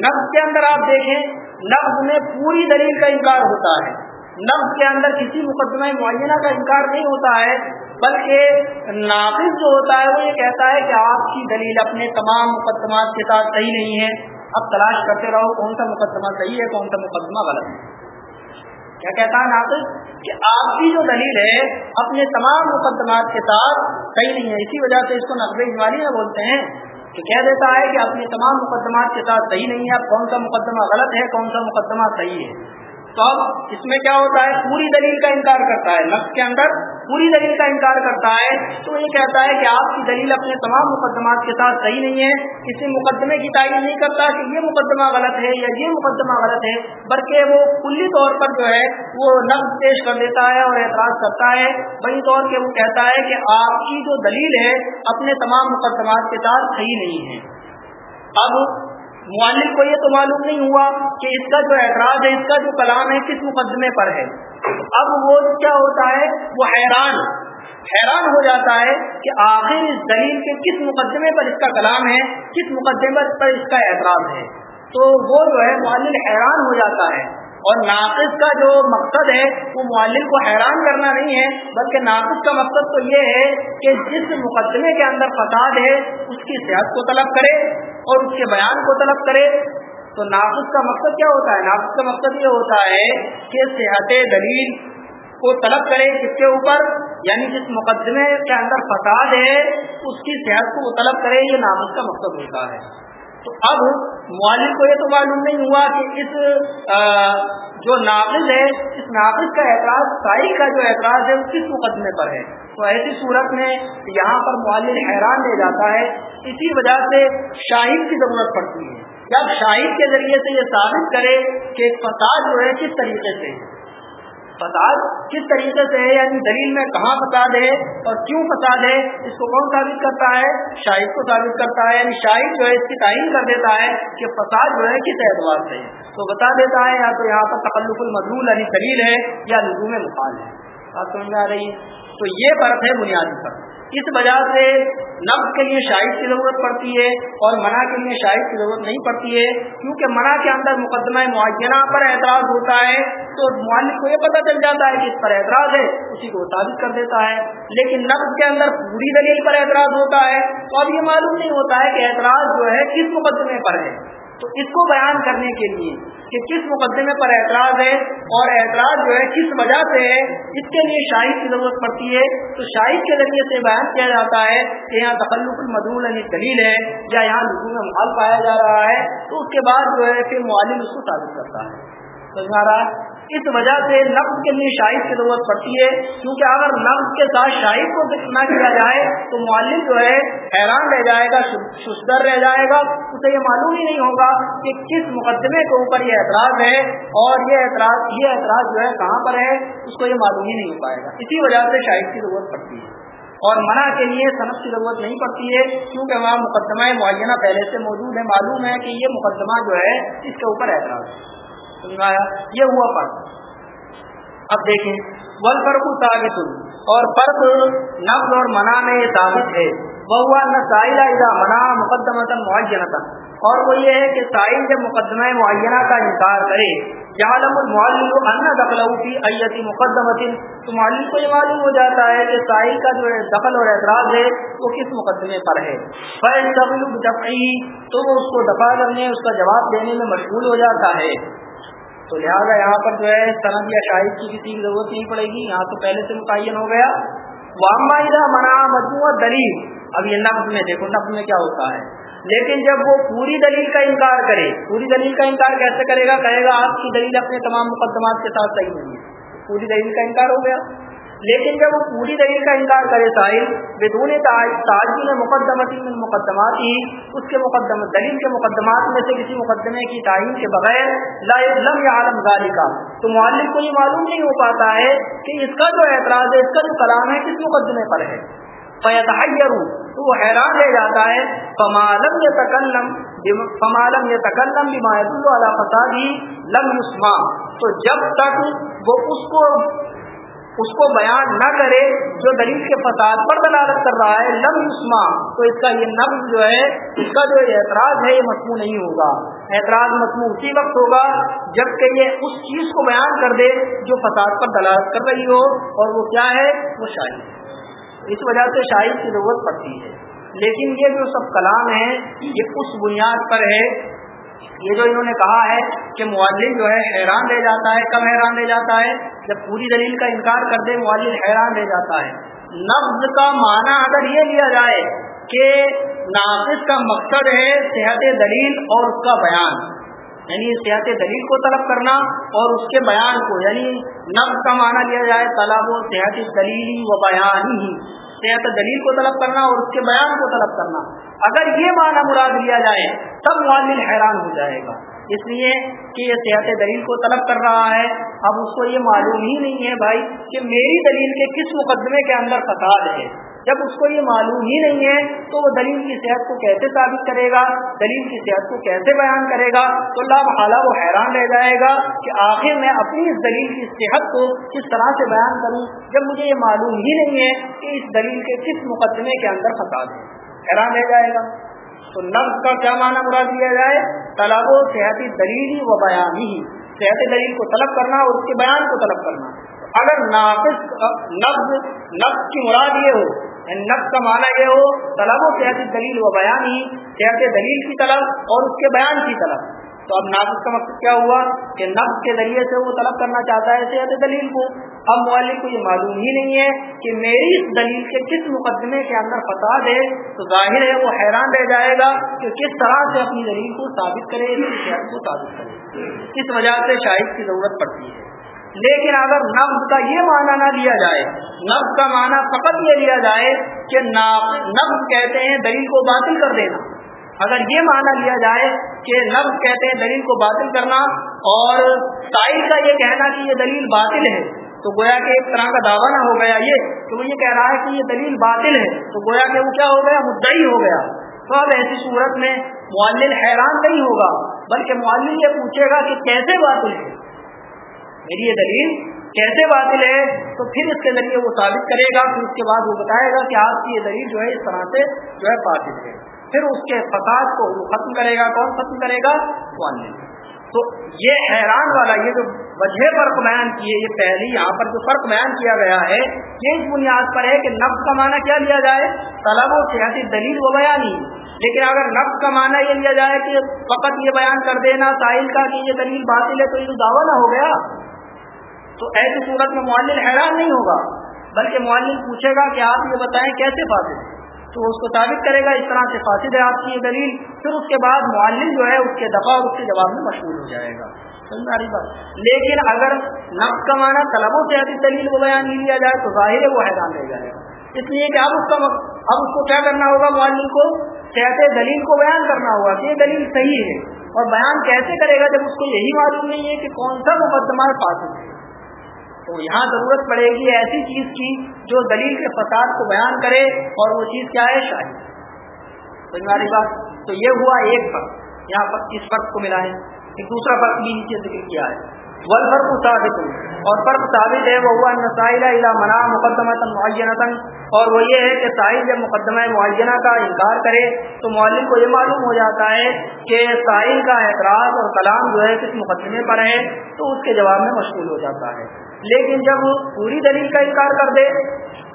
A: نفز کے اندر آپ دیکھیں نفز میں پوری دلیل کا انکار ہوتا ہے۔ نفز کے اندر کسی مقدمہ معینہ کا انکار نہیں ہوتا ہے، بلکہ نافذ جو ہوتا ہے، وہ یہ کہتا ہے کہ آپ کی دلیل اپنے تمام مقدمات کے ساتھ صحیح نہیں ہے۔ اب تلاش کرتے رہو کون سا مقدمہ صحیح ہے، کون سا مقدمہ غلط ہے۔ کیا کہتا ہے نافذ کہ آپ کی جو دلیل ہے، اپنے تمام مقدمات کے ساتھ صحیح نہیں ہے۔ اسی وجہ سے اس کو نقب اجمالی میں بولتے ہیں۔ کہ کہہ دیتا ہے کہ اپنے تمام مقدمات کے ساتھ صحیح نہیں ہے کون سا مقدمہ غلط ہے، کون سا مقدمہ صحیح ہے؟ تو اب اس میں کیا ہوتا ہے؟ پوری دلیل کا انکار کرتا ہے۔ نفس کے اندر پوری دلیل کا انکار کرتا ہے۔ تو یہ کہتا ہے کہ آپ کی دلیل اپنے تمام مقدمات کے ساتھ صحیح نہیں ہے۔ کسی مقدمے کی تعین نہیں کرتا کہ یہ مقدمہ غلط ہے یا یہ مقدمہ غلط ہے، بلکہ وہ کلی طور پر جو ہے وہ نفس پیش کر دیتا ہے اور اعتراض کرتا ہے۔ بڑی طور پہ وہ کہتا ہے کہ آپ کی جو دلیل ہے، اپنے تمام مقدمات کے ساتھ صحیح نہیں ہے۔ اب معلم کو یہ تو معلوم نہیں ہوا کہ اس کا جو اعتراض ہے، اس کا جو کلام ہے، کس مقدمے پر ہے۔ اب وہ کیا ہوتا ہے؟ وہ حیران حیران ہو جاتا ہے کہ آخر اس دلیل کے کس مقدمے پر اس کا کلام ہے، کس مقدمے پر اس کا اعتراض ہے۔ تو وہ جو ہے، معلم حیران ہو جاتا ہے۔ اور ناقص کا جو مقصد ہے، وہ معلم کو حیران کرنا نہیں ہے، بلکہ ناقص کا مقصد تو یہ ہے کہ جس مقدمے کے اندر فساد ہے، اس کی صحت کو طلب کرے اور اس کے بیان کو طلب کرے۔ تو ناقص کا مقصد کیا ہوتا ہے؟ ناقص کا مقصد یہ ہوتا ہے کہ صحت دلیل کو طلب کرے کس کے اوپر یعنی جس مقدمے کے اندر فساد ہے، اس کی صحت کو وہ طلب کرے، یہ ناقص کا مقصد ہوتا ہے۔ تو اب معلم کو یہ تو معلوم نہیں ہوا کہ اس جو ناقص ہے، اس ناقص کا اعتراض، سائی کا جو اعتراض ہے، وہ کس مقدمے پر ہے؟ تو ایسی صورت میں یہاں پر معلم حیران لے جاتا ہے۔ اسی وجہ سے شاہد کی ضرورت پڑتی ہے۔ جب شاہد کے ذریعے سے یہ ثابت کرے کہ فساد جو ہے، کس طریقے سے فساد کس طریقے سے ہے؟ یعنی دلیل میں کہاں فساد ہے اور کیوں فساد ہے؟ اس کو کون ثابت کرتا ہے؟ شاہد کو ثابت کرتا ہے۔ یعنی شاہد جو ہے اس کی تعین کر دیتا ہے کہ فساد جو ہے کس اعتبار سے ہے۔ تو بتا دیتا ہے یا تو یہاں پر تقلق المدول علی یعنی دلیل ہے یا لزوم مفال ہے۔ بات سمجھ میں آ رہی ہے؟ تو یہ فرق ہے بنیادی فرق۔ اس وجہ سے نفس کے لیے شاہد کی ضرورت پڑتی ہے اور منع کے لیے شاہد کی ضرورت نہیں پڑتی ہے۔ کیونکہ منع کے اندر مقدمہ معینہ پر اعتراض ہوتا ہے تو معلق کو یہ پتہ چل جاتا ہے کہ اس پر اعتراض ہے، اسی کو ثابت کر دیتا ہے۔ لیکن نفس کے اندر پوری دلیل پر اعتراض ہوتا ہے تو اب یہ معلوم نہیں ہوتا ہے کہ اعتراض جو ہے کس مقدمے پر ہے۔ تو اس کو بیان کرنے کے لیے کہ کس مقدمے پر اعتراض ہے اور اعتراض جو ہے کس وجہ سے ہے، اس کے لیے شاہد کی ضرورت پڑتی ہے۔ تو شاہد کے ذریعے سے بیان کیا جاتا ہے کہ یہاں تخلق المدول یعنی دلیل ہے یا یہاں لکھوں میں محال پایا جا رہا ہے۔ تو اس کے بعد جو ہے پھر معلم اس کو ثابت کرتا ہے۔ سمجھ رہا ہے؟ اس وجہ سے لفظ کے لیے شاہد کی ضرورت پڑتی ہے، کیونکہ اگر لفظ کے ساتھ شاہد کو نہ کیا جائے تو معلم جو ہے حیران رہ جائے گا ششدر رہ جائے گا۔ اسے یہ معلوم ہی نہیں ہوگا کہ کس مقدمے کے اوپر یہ اعتراض ہے اور یہ اعتراض یہ اعتراض جو ہے کہاں پر ہے، اس کو یہ معلوم ہی نہیں ہو پائے گا۔ اسی وجہ سے شاہد کی ضرورت پڑتی ہے۔ اور منع کے لیے صنعت کی ضرورت نہیں پڑتی ہے، کیونکہ وہاں مقدمہ معینہ پہلے سے موجود ہے، معلوم ہے کہ یہ مقدمہ جو ہے، اس کے اوپر اعتراض ہے۔ سمجھایا یہ ہوا فرق۔ اب دیکھیں۔ ول فرق ثابت۔ اور فرق نفز اور منع میں ثابت ہے۔ وہ ہوا نہ سائلہ منا مقدمہ معینہ اور وہ یہ ہے کہ سائل جب مقدمہ معینہ کا انکار کرے جہالم المعلم ان دخل فی ایتی مقدمت۔ تو معلم کو یہ معلوم ہو جاتا ہے کہ سائل کا جو دخل اور اعتراض ہے، وہ کس مقدمے پر ہے۔ تو وہ اس کو دفاع کرنے، اس کا جواب دینے میں مشغول ہو جاتا ہے۔ تو لہٰذا یہاں پر جو ہے صنعت یا شاہد کی کسی کی ضرورت نہیں پڑے گی، یہاں تو پہلے سے متعین ہو گیا۔ وامبا منا مجموعہ دلیل اب یہ نقد میں دیکھو نقد میں کیا ہوتا ہے۔ لیکن جب وہ پوری دلیل کا انکار کرے، پوری دلیل کا انکار کیسے کرے گا؟ کہے گا، آپ کی دلیل اپنے تمام مقدمات کے ساتھ صحیح نہیں ہے۔ پوری دلیل کا انکار ہو گیا۔ لیکن جب وہ پوری دلیل کا انکار کرے ساحل، بدون تاجی میں مقدمت مقدمات ہی اس کے مقدم، دلیل کے مقدمات میں سے کسی مقدمے کی تعین کے بغیر لا لم یا عالم غالی کا تو معلم کو یہ معلوم نہیں ہو پاتا ہے کہ اس کا جو اعتراض ہے، اس کا جو کلام ہے، کس مقدمے پر ہے۔ تو وہ حیران رہ جاتا ہے۔ فمالم یہ تکلم فمالم یہ تکلم بھی والا فسادی لم یسما تو جب تک وہ اس کو اس کو بیان نہ کرے جو دلیل کے فساد پر دلالت کر رہا ہے لم یسما تو اس کا یہ نفز جو ہے، اس کا جو اعتراض ہے، یہ مصنوع نہیں ہوگا۔ اعتراض مصنوع اسی وقت ہوگا جبکہ یہ اس چیز کو بیان کر دے جو فساد پر دلالت کر رہی ہو۔ اور وہ کیا ہے؟ وہ شاہد اس وجہ سے شاہد کی ضرورت پڑتی ہے۔ لیکن یہ جو سب کلام ہے یہ اس بنیاد پر ہے یہ جو انہوں نے کہا ہے کہ معلم جو ہے حیران رہ جاتا ہے کب حیران رہ جاتا ہے، جب پوری دلیل کا انکار کر دے معلم حیران رہ جاتا ہے۔ نفز کا معنی اگر یہ لیا جائے کہ ناقص کا مقصد ہے صحت دلیل اور اس کا بیان۔ یعنی صحت دلیل کو طلب کرنا اور اس کے بیان کو یعنی نفس کا معنی لیا جائے، طلب و صحت دلیلی و بیان ہی۔ صحت دلیل کو طلب کرنا اور اس کے بیان کو طلب کرنا۔ اگر یہ معنی مراد لیا جائے، تب معلم حیران ہو جائے گا۔ اس لیے کہ یہ صحت دلیل کو طلب کر رہا ہے۔ اب اس کو یہ معلوم ہی نہیں ہے بھائی کہ میری دلیل کے کس مقدمے کے اندر فساد ہے۔ جب اس کو یہ معلوم ہی نہیں ہے تو وہ دلیل کی صحت کو کیسے ثابت کرے گا؟ دلیل کی صحت کو کیسے بیان کرے گا؟ تو اللہ تعالیٰ وہ حیران رہ جائے گا کہ آخر میں اپنی اس دلیل کی صحت کو کس طرح سے بیان کروں جب مجھے یہ معلوم ہی نہیں ہے کہ اس دلیل کے کس مقدمے کے اندر فساد ہے۔ حیران رہ جائے گا۔ تو نفس کا کیا معنی مراد دیا جائے؟ طلب و صحتی دلیلی و بیان ہی۔ صحت دلیل کو طلب کرنا اور اس کے بیان کو طلب کرنا۔ اگر ناقص نفز نفز کی مراد یہ ہو نفس کا معنی یہ ہو، طلب و صحت دلیل و بیان ہی صحت دلیل کی طلب اور اس کے بیان کی طلب۔ تو اب ناقص کا مقصد کیا ہوا؟ کہ نفس کے ذریعے سے وہ طلب کرنا چاہتا ہے صحت دلیل کو۔ اب مولک کو یہ معلوم ہی نہیں ہے کہ میری اس دلیل کے کس مقدمے کے اندر فساد ہے، تو ظاہر ہے وہ حیران رہ جائے گا کہ کس طرح سے اپنی دلیل کو ثابت کرے اس کی صحت کو ثابت کرے۔ اس وجہ سے شاہد کی ضرورت پڑتی ہے۔ لیکن اگر نفز کا یہ معنی نہ لیا جائے نفز کا معنی فقط یہ لیا جائے کہ نفز کہتے ہیں دلیل کو باطل کر دینا۔ اگر یہ معنی لیا جائے کہ نفز کہتے ہیں دلیل کو باطل کرنا اور سائل کا یہ کہنا کہ یہ دلیل باطل ہے، تو گویا کہ ایک طرح کا دعویٰ نہ ہو گیا یہ کہ وہ یہ کہہ رہا ہے کہ یہ دلیل باطل ہے، تو گویا کہ وہ کیا ہو گیا؟ مدعی ہو گیا۔ تو اب ایسی صورت میں معلل حیران نہیں ہوگا، بلکہ معلل یہ پوچھے گا کہ کیسے باطل ہے؟ میری یہ دلیل کیسے باطل ہے؟ تو پھر اس کے ذریعے وہ ثابت کرے گا، پھر اس کے بعد وہ بتائے گا کہ آپ کی یہ دلیل جو ہے اس طرح سے جو ہے باطل ہے۔ پھر اس کے فساد کو وہ ختم کرے گا، کون ختم کرے گا؟ تو یہ حیران والا، یہ جو وجہ فرق بیان کیے، یہ پہلی یہاں پر جو فرق بیان کیا گیا ہے، یہ اس بنیاد پر ہے کہ نفس کا معنی کیا لیا جائے؟ طلب و سیاسی دلیل وہ بیان ہی لیکن اگر نفس کا معنی یہ لیا جائے کہ فقط یہ بیان کر دینا ساحل کا کہ یہ دلیل باطل ہے تو یہ دعویٰ نہ ہو گیا۔ تو ایسی صورت میں معلل حیران نہیں ہوگا، بلکہ معلل پوچھے گا کہ آپ یہ بتائیں کیسے فاصل تو اس کو ثابت کرے گا، اس طرح سے فاصل ہے آپ کی یہ دلیل، پھر اس کے بعد معلل جو ہے اس کے دفاع اور اس کے جواب میں مشہور ہو جائے گا۔ بات۔ لیکن اگر نفس کا معنی طلبوں سے ادھر دلیل کو بیان نہیں لیا جائے، تو ظاہر ہے وہ حیران رہ جائے گا۔ اس لیے کہ اب اس کا اب اس کو کیا کرنا ہوگا؟ معلم کو صحت دلیل کو بیان کرنا ہوگا کہ یہ دلیل صحیح ہے، اور بیان کیسے کرے گا جب اس کو یہی معلوم نہیں ہے کہ کون سا مقدمہ فاصل ہے۔ تو یہاں ضرورت پڑے گی ایسی چیز کی جو دلیل کے فساد کو بیان کرے اور وہ چیز کیا ہے؟ شاہی۔ بات، تو یہ ہوا ایک فرق یہاں پر اس فرق کو ملا ہے؟ ایک دوسرا فرق بھی نیچے ذکر کیا ہے۔ والفرق ثابت اور فرق ثابت ہے، وہ ہوا نسائل الى منا مقدمہ معینہ اور وہ یہ ہے کہ ساحل جب مقدمہ معینہ کا انکار کرے تو معلم کو یہ معلوم ہو جاتا ہے کہ ساحل کا اعتراض اور کلام جو ہے کس مقدمے پر ہے تو اس کے جواب میں مشغول ہو جاتا ہے۔ لیکن جب وہ پوری دلیل کا انکار کر دے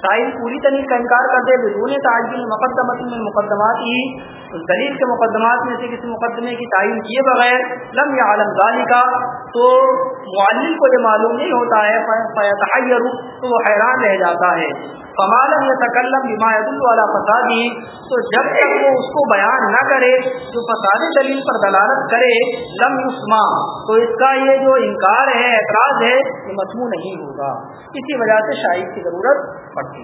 A: ساحل پوری دلیل کا انکار کر دے بدون تعین مقدمت میں مقدمات ہی۔ دلیل کے مقدمات میں سے کسی مقدمے کی تعین کیے بغیر لم یا عالم غالی کا تو معلم کو یہ معلوم نہیں ہوتا ہے تو وہ حیران رہ جاتا ہے۔ فمالم یا تکلم حمایت والا فسادی تو جب تک وہ اس کو بیان نہ کرے، جو فساد دلیل پر دلالت کرے، لم یسما تو اس کا یہ جو انکار ہے، اعتراض ہے، یہ مصنوع نہیں ہوگا۔ اسی وجہ سے شاہد کی ضرورت پڑتی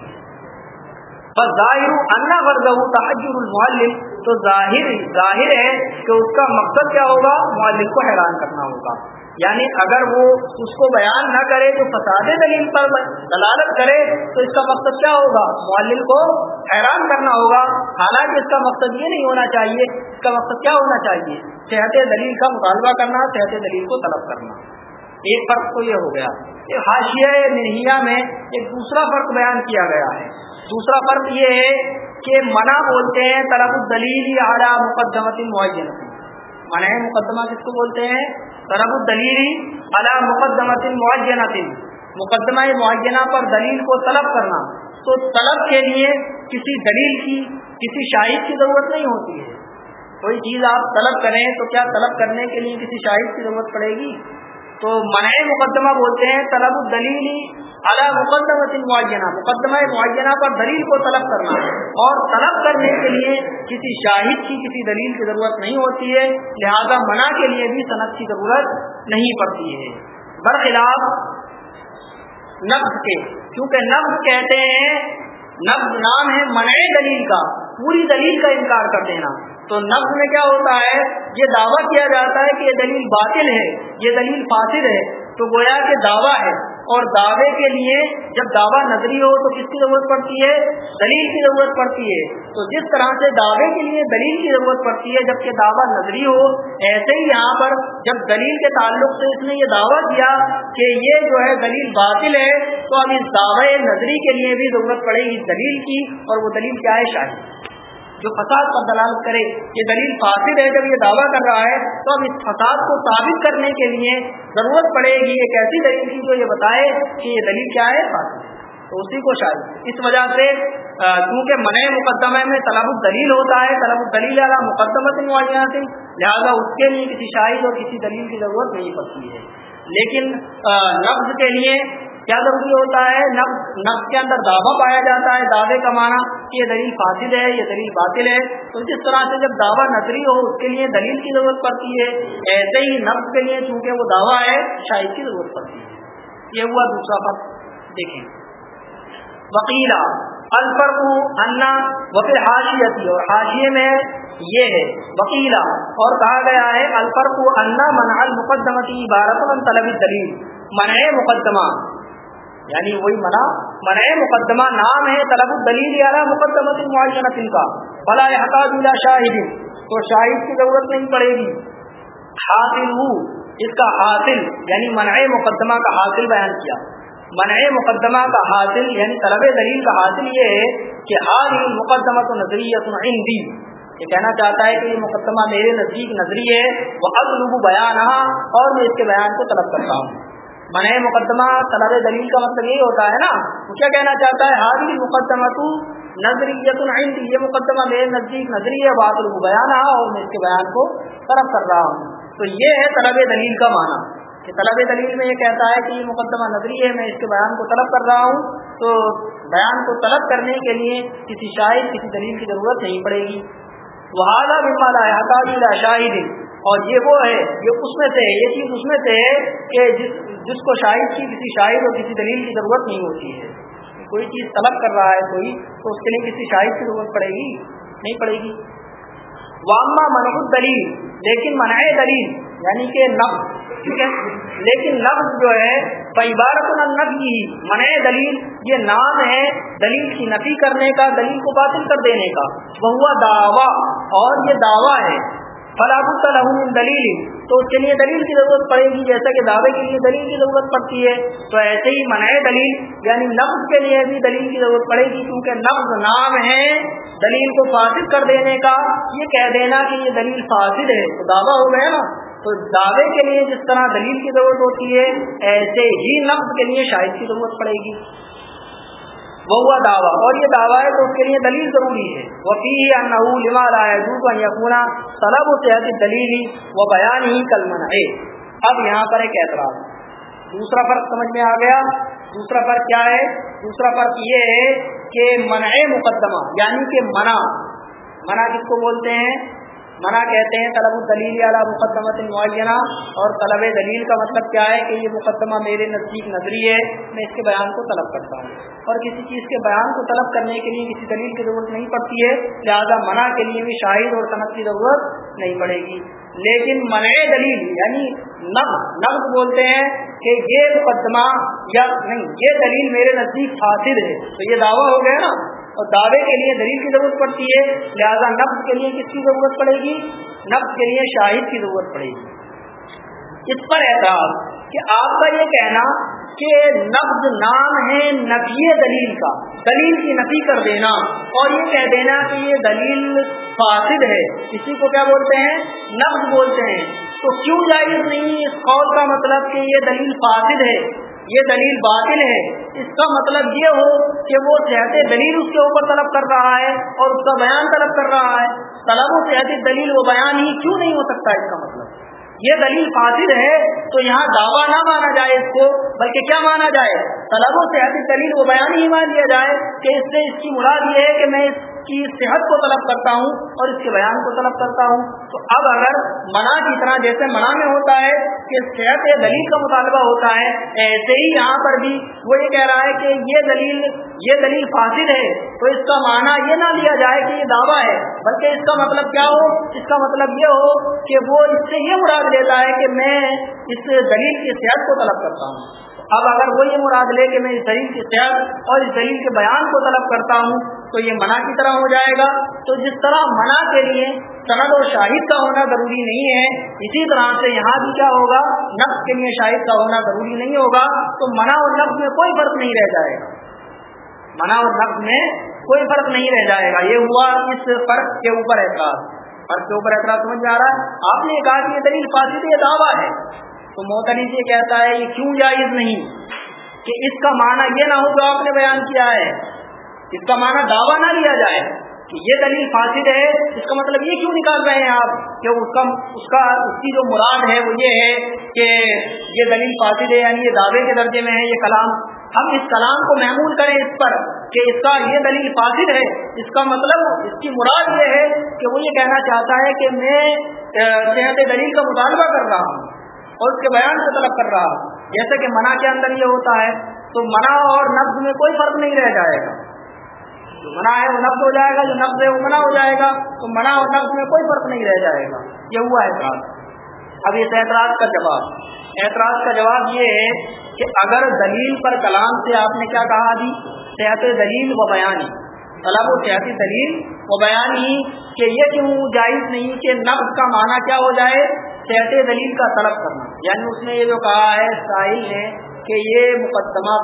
A: انا ورزہ تحجر المعلم تو ظاہر ظاہر ہے کہ اس کا مقصد کیا ہوگا؟ معلم کو حیران کرنا ہوگا۔ یعنی اگر وہ اس کو بیان نہ کرے، تو فساد دلیل پر دلالت کرے، تو اس کا مقصد کیا ہوگا؟ معلم کو حیران کرنا ہوگا۔ حالانکہ اس کا مقصد یہ نہیں ہونا چاہیے، اس کا مقصد کیا ہونا چاہیے؟ صحت دلیل کا مطالبہ کرنا، صحت دلیل کو طلب کرنا۔ ایک فرق تو یہ ہو گیا حاشیہ نہیا میں ایک دوسرا فرق بیان کیا گیا ہے۔ دوسرا فرق یہ ہے کہ منع بولتے ہیں طلب الدلیل اعلیٰ مقدمت معین منع مقدمہ کس کو بولتے ہیں؟ طلب الدلیل اعلیٰ مقدمت معینہ مقدمہ معینہ پر دلیل کو طلب کرنا۔ تو طلب کے لیے کسی دلیل کی، کسی شاہد کی ضرورت نہیں ہوتی ہے۔ کوئی چیز آپ طلب کریں تو کیا طلب کرنے کے لیے کسی شاہد کی ضرورت پڑے گی؟ تو منع مقدمہ بولتے ہیں، طلب الدلیل اعلیٰ مقدمہ معینہ مقدمہ معینہ پر دلیل کو طلب کرنا۔ اور طلب کرنے کے لیے کسی شاہد کی کسی دلیل کی ضرورت نہیں ہوتی ہے، لہذا منع کے لیے بھی صنعت کی ضرورت نہیں پڑتی ہے۔ برخلاف نفس کے، کیونکہ نفس کہتے ہیں نفس نام ہے منع دلیل کا۔ پوری دلیل کا انکار کر دینا۔ تو نفس میں کیا ہوتا ہے؟ یہ دعویٰ کیا جاتا ہے کہ یہ دلیل باطل ہے، یہ دلیل فاصل ہے۔ تو گویا کہ دعویٰ ہے۔ اور دعوے کے لیے جب دعویٰ نظری ہو تو کس کی ضرورت پڑتی ہے؟ دلیل کی ضرورت پڑتی ہے۔ تو جس طرح سے دعوے کے لیے دلیل کی ضرورت پڑتی ہے جبکہ دعویٰ نظری ہو، ایسے ہی یہاں پر جب دلیل کے تعلق سے اس نے یہ دعویٰ کیا کہ یہ جو ہے دلیل باطل ہے، تو اب اس دعوے نظری کے لیے بھی ضرورت پڑے گی دلیل کی، اور وہ دلیل کیا ہے؟ شاہد جو فساد پر دلالت کرے، یہ دلیل فاسد ہے، جب یہ دعویٰ کر رہا ہے، تو اب اس فساد کو ثابت کرنے کے لیے ضرورت پڑے گی ایک ایسی دلیل کی جو یہ بتائے کہ یہ دلیل کیا ہے؟ فاسد تو اسی کو شاید اس وجہ سے کیونکہ من مقدمہ میں طلب الدلیل ہوتا ہے، طلب الدلیل والا مقدمہ سے معاہدہ سے لہٰذا اس کے لیے کسی شاہد اور کسی دلیل کی ضرورت نہیں پڑتی ہے۔ لیکن لفظ کے لیے کیا ضروری ہوتا ہے؟ نفس کے اندر دعویٰ پایا جاتا ہے دعوے کا معنی کہ یہ دلیل فاصل ہے، یہ دلیل باطل ہے۔ تو جس طرح سے جب دعویٰ نظری ہو، اس کے لیے دلیل کی ضرورت پڑتی ہے۔ ایسے ہی نفس کے لیے چونکہ وہ دعویٰ ہے، شاہد کی ضرورت پڑتی ہے۔ یہ ہوا دوسرا فرق۔ دیکھیں۔ وکیلا الفرق انا وفر حاشیتی اور حاشیے میں یہ ہے۔ وکیلا اور کہا گیا ہے الفرق انا منع المقدمتی، عبارت طلب دلیل منع مقدمہ۔ یعنی وہی منع منع مقدمہ نام ہے، طلب الدلیل اعلیٰ مقدمہ معاشنت کا بلا حتاط اللہ شاہد، تو شاہد کی ضرورت نہیں پڑے گی. حاصل ہو، اس کا حاصل یعنی منع مقدمہ کا حاصل بیان کیا. منع مقدمہ کا حاصل یعنی طلب دلیل کا حاصل یہ ہے کہ حال مقدمہ تو نظریت عندی. یہ کہنا چاہتا ہے کہ یہ مقدمہ میرے نزدیک نظری ہے وہ اطلب بیان اور میں اس کے بیان کو طلب کرتا ہوں۔ من مقدمہ، طلب دلیل کا مطلب یہی ہوتا ہے نا۔ وہ کیا کہنا چاہتا ہے؟ حاضری مقدمہ تو نظریت عندی۔ یہ مقدمہ میرے نزدیک نظری ہے بات بیان اور میں اس کے بیان کو طرف کر رہا ہوں۔ تو یہ ہے طلب دلیل کا معنی۔ کہ طلب دلیل میں یہ کہتا ہے کہ یہ مقدمہ نظری ہے، میں اس کے بیان کو طلب کر رہا ہوں۔ تو بیان کو طلب کرنے کے لیے کسی شاہد، کسی دلیل کی ضرورت نہیں پڑے گی۔ وہ اعلیٰ بھی حقاعی شاہد اور یہ وہ ہے، یہ اس میں سے یہ چیز اس میں سے ہے کہ جس جس کو شاہد کی، کسی شاہد اور کسی دلیل کی ضرورت نہیں ہوتی ہے۔ کوئی چیز طلب کر رہا ہے کوئی، تو اس کے لیے کسی شاہد کی ضرورت پڑے گی، نہیں پڑے گی۔ واما منع دلیل لیکن منع دلیل یعنی کہ نفس ٹھیک ہے؟ لیکن لفظ جو ہے عبارت النفی منع دلیل، یہ نام ہے دلیل کی نفی کرنے کا، دلیل کو باطل کر دینے کا۔ وہ دعویٰ اور یہ دعویٰ ہے۔ فلاح الحم دلیل. تو اس کے لیے دلیل کی ضرورت پڑے گی، جیسا کہ دعوے کے لیے دلیل کی ضرورت پڑتی ہے، تو ایسے ہی منع دلیل یعنی نفز کے لیے بھی دلیل کی ضرورت پڑے گی، کیونکہ نفز نام ہے دلیل کو فاسد کر دینے کا، یہ کہہ دینا کہ یہ دلیل فاسد ہے، تو دعویٰ ہو گیا نا۔ تو دعوے کے لیے جس طرح دلیل کی ضرورت ہوتی ہے، ایسے ہی نفز کے لیے شاہد کی ضرورت پڑے گی۔ وہ ہوا دعویٰ۔ اور یہ دعویٰ ہے تو اس کے لیے دلیل ضروری ہے۔ وہ فی لما یقونا طلب و صحت دلیل وہ بیان ہی کل ہے اب یہاں پر ایک اعتراض۔ دوسرا فرق سمجھ میں آ گیا۔ دوسرا فرق کیا ہے؟ دوسرا فرق یہ ہے کہ منع مقدمہ یعنی کہ منع۔ منع کس کو بولتے ہیں؟ منع کہتے ہیں طلب الدلیل اعلیٰ مقدمت معینہ اور طلب دلیل کا مطلب کیا ہے کہ یہ مقدمہ میرے نزدیک نظری ہے، میں اس کے بیان کو طلب کرتا ہوں۔ اور کسی چیز کے بیان کو طلب کرنے کے لیے کسی دلیل کی ضرورت نہیں پڑتی ہے، لہٰذا منع کے لیے بھی شاہد اور صنعت کی ضرورت نہیں پڑے گی۔ لیکن منع دلیل یعنی نقد نقد بولتے ہیں کہ یہ مقدمہ یا نہیں، یہ دلیل میرے نزدیک فاصل ہے۔ تو یہ دعویٰ ہو گیا نا۔ اور دعوے کے لیے دلیل کی ضرورت پڑتی ہے، لہذا نفس کے لیے کس کی ضرورت پڑے گی؟ نفس کے لیے شاہد کی ضرورت پڑے گی۔ اس پر اعتراض کہ آپ کا یہ کہنا کہ نفز نام ہے نفی دلیل کا، دلیل کی نفی کر دینا، اور یہ کہہ دینا کہ یہ دلیل فاسد ہے۔ اسی کو کیا بولتے ہیں؟ نفز بولتے ہیں۔ تو کیوں جائز نہیں؟ اس قول کا مطلب کہ یہ دلیل فاسد ہے۔ یہ دلیل باطل ہے۔ اس کا مطلب یہ ہو کہ وہ صحت دلیل اس کے اوپر طلب کر رہا ہے اور اس کا بیان طلب کر رہا ہے۔ طلب و صحت دلیل وہ بیان ہی کیوں نہیں ہو سکتا اس کا مطلب؟ یہ دلیل فاصل ہے تو یہاں دعویٰ نہ مانا جائے اس کو، بلکہ کیا مانا جائے؟ طلب و صحت دلیل وہ بیان ہی مان لیا جائے کہ اس سے اس کی مراد یہ ہے کہ میں اس کی صحت کو طلب کرتا ہوں اور اس کے بیان کو طلب کرتا ہوں، تو اب اگر منع کی طرح جیسے منع میں ہوتا ہے کہ صحت دلیل کا مطالبہ ہوتا ہے، ایسے ہی یہاں پر بھی وہ یہ کہہ رہا ہے کہ یہ دلیل یہ دلیل فاصل ہے، تو اس کا معنی یہ نہ لیا جائے کہ یہ دعویٰ ہے، بلکہ اس کا مطلب کیا ہو؟ اس کا مطلب یہ ہو کہ وہ اس سے یہ مراد لیتا ہے کہ میں اس دلیل کی صحت کو طلب کرتا ہوں۔ اب اگر وہ یہ مراد لے کہ میں اس دلیل کی صحت اور اس دلیل کے بیان کو طلب کرتا ہوں، تو یہ منع کی طرح ہو جائے گا۔ تو جس طرح منع کے لیے سند اور شاہد کا ہونا ضروری نہیں ہے، اسی طرح سے یہاں بھی کیا ہوگا؟ نفس کے لیے شاہد کا ہونا ضروری نہیں ہوگا۔ تو منع اور نفس میں کوئی فرق نہیں رہ جائے گا۔ منع اور نفس میں کوئی فرق نہیں رہ جائے گا۔ یہ ہوا اس فرق کے اوپر اعتراض۔ فرق کے اوپر اعتراض سمجھ میں آ رہا ہے؟ آپ نے کہا کہ یہ دلیل فاصل یہ دعویٰ ہے۔ تو موتنی سے کہتا ہے یہ کیوں جائز نہیں کہ اس کا معنی یہ نہ ہو جو آپ نے بیان کیا ہے؟ اس کا معنی دعویٰ نہ لیا جائے کہ یہ دلیل فاسد ہے، اس کا مطلب یہ کیوں نکال رہے ہیں آپ کہ اس کا اس کا اس کی جو مراد ہے وہ یہ ہے کہ یہ دلیل فاسد ہے یعنی یہ دعوے کے درجے میں ہے، یہ کلام ہم اس کلام کو محمول کریں اس پر کہ اس کا یہ دلیل فاسد ہے۔ اس کا مطلب اس کی مراد یہ ہے کہ وہ یہ کہنا چاہتا ہے کہ میں صحت دلیل کا مطالبہ کر رہا ہوں۔ اور اس کے بیان سے طلب کر رہا جیسے کہ منع کے اندر یہ ہوتا ہے، تو منع اور نفز میں کوئی فرق نہیں رہ جائے گا۔ جو منع ہے وہ نفز ہو جائے گا، جو نفز ہے وہ منع ہو جائے گا۔ تو منع اور نفز میں کوئی فرق نہیں رہ جائے گا۔ یہ ہوا اعتراض۔ اب اس اعتراض کا جواب۔ اعتراض کا جواب یہ ہے کہ اگر دلیل پر کلام سے آپ نے کیا کہا دی صحت دلیل و بیانی۔ طلب و سیاسی دلیل و بیان ہی کہ یہ کیوں جائز نہیں کہ نفس کا معنی کیا ہو جائے؟ صحت دلیل کا طلب کرنا۔ یعنی اس نے یہ جو کہا ہے ساحل نے کہ یہ مقدمہ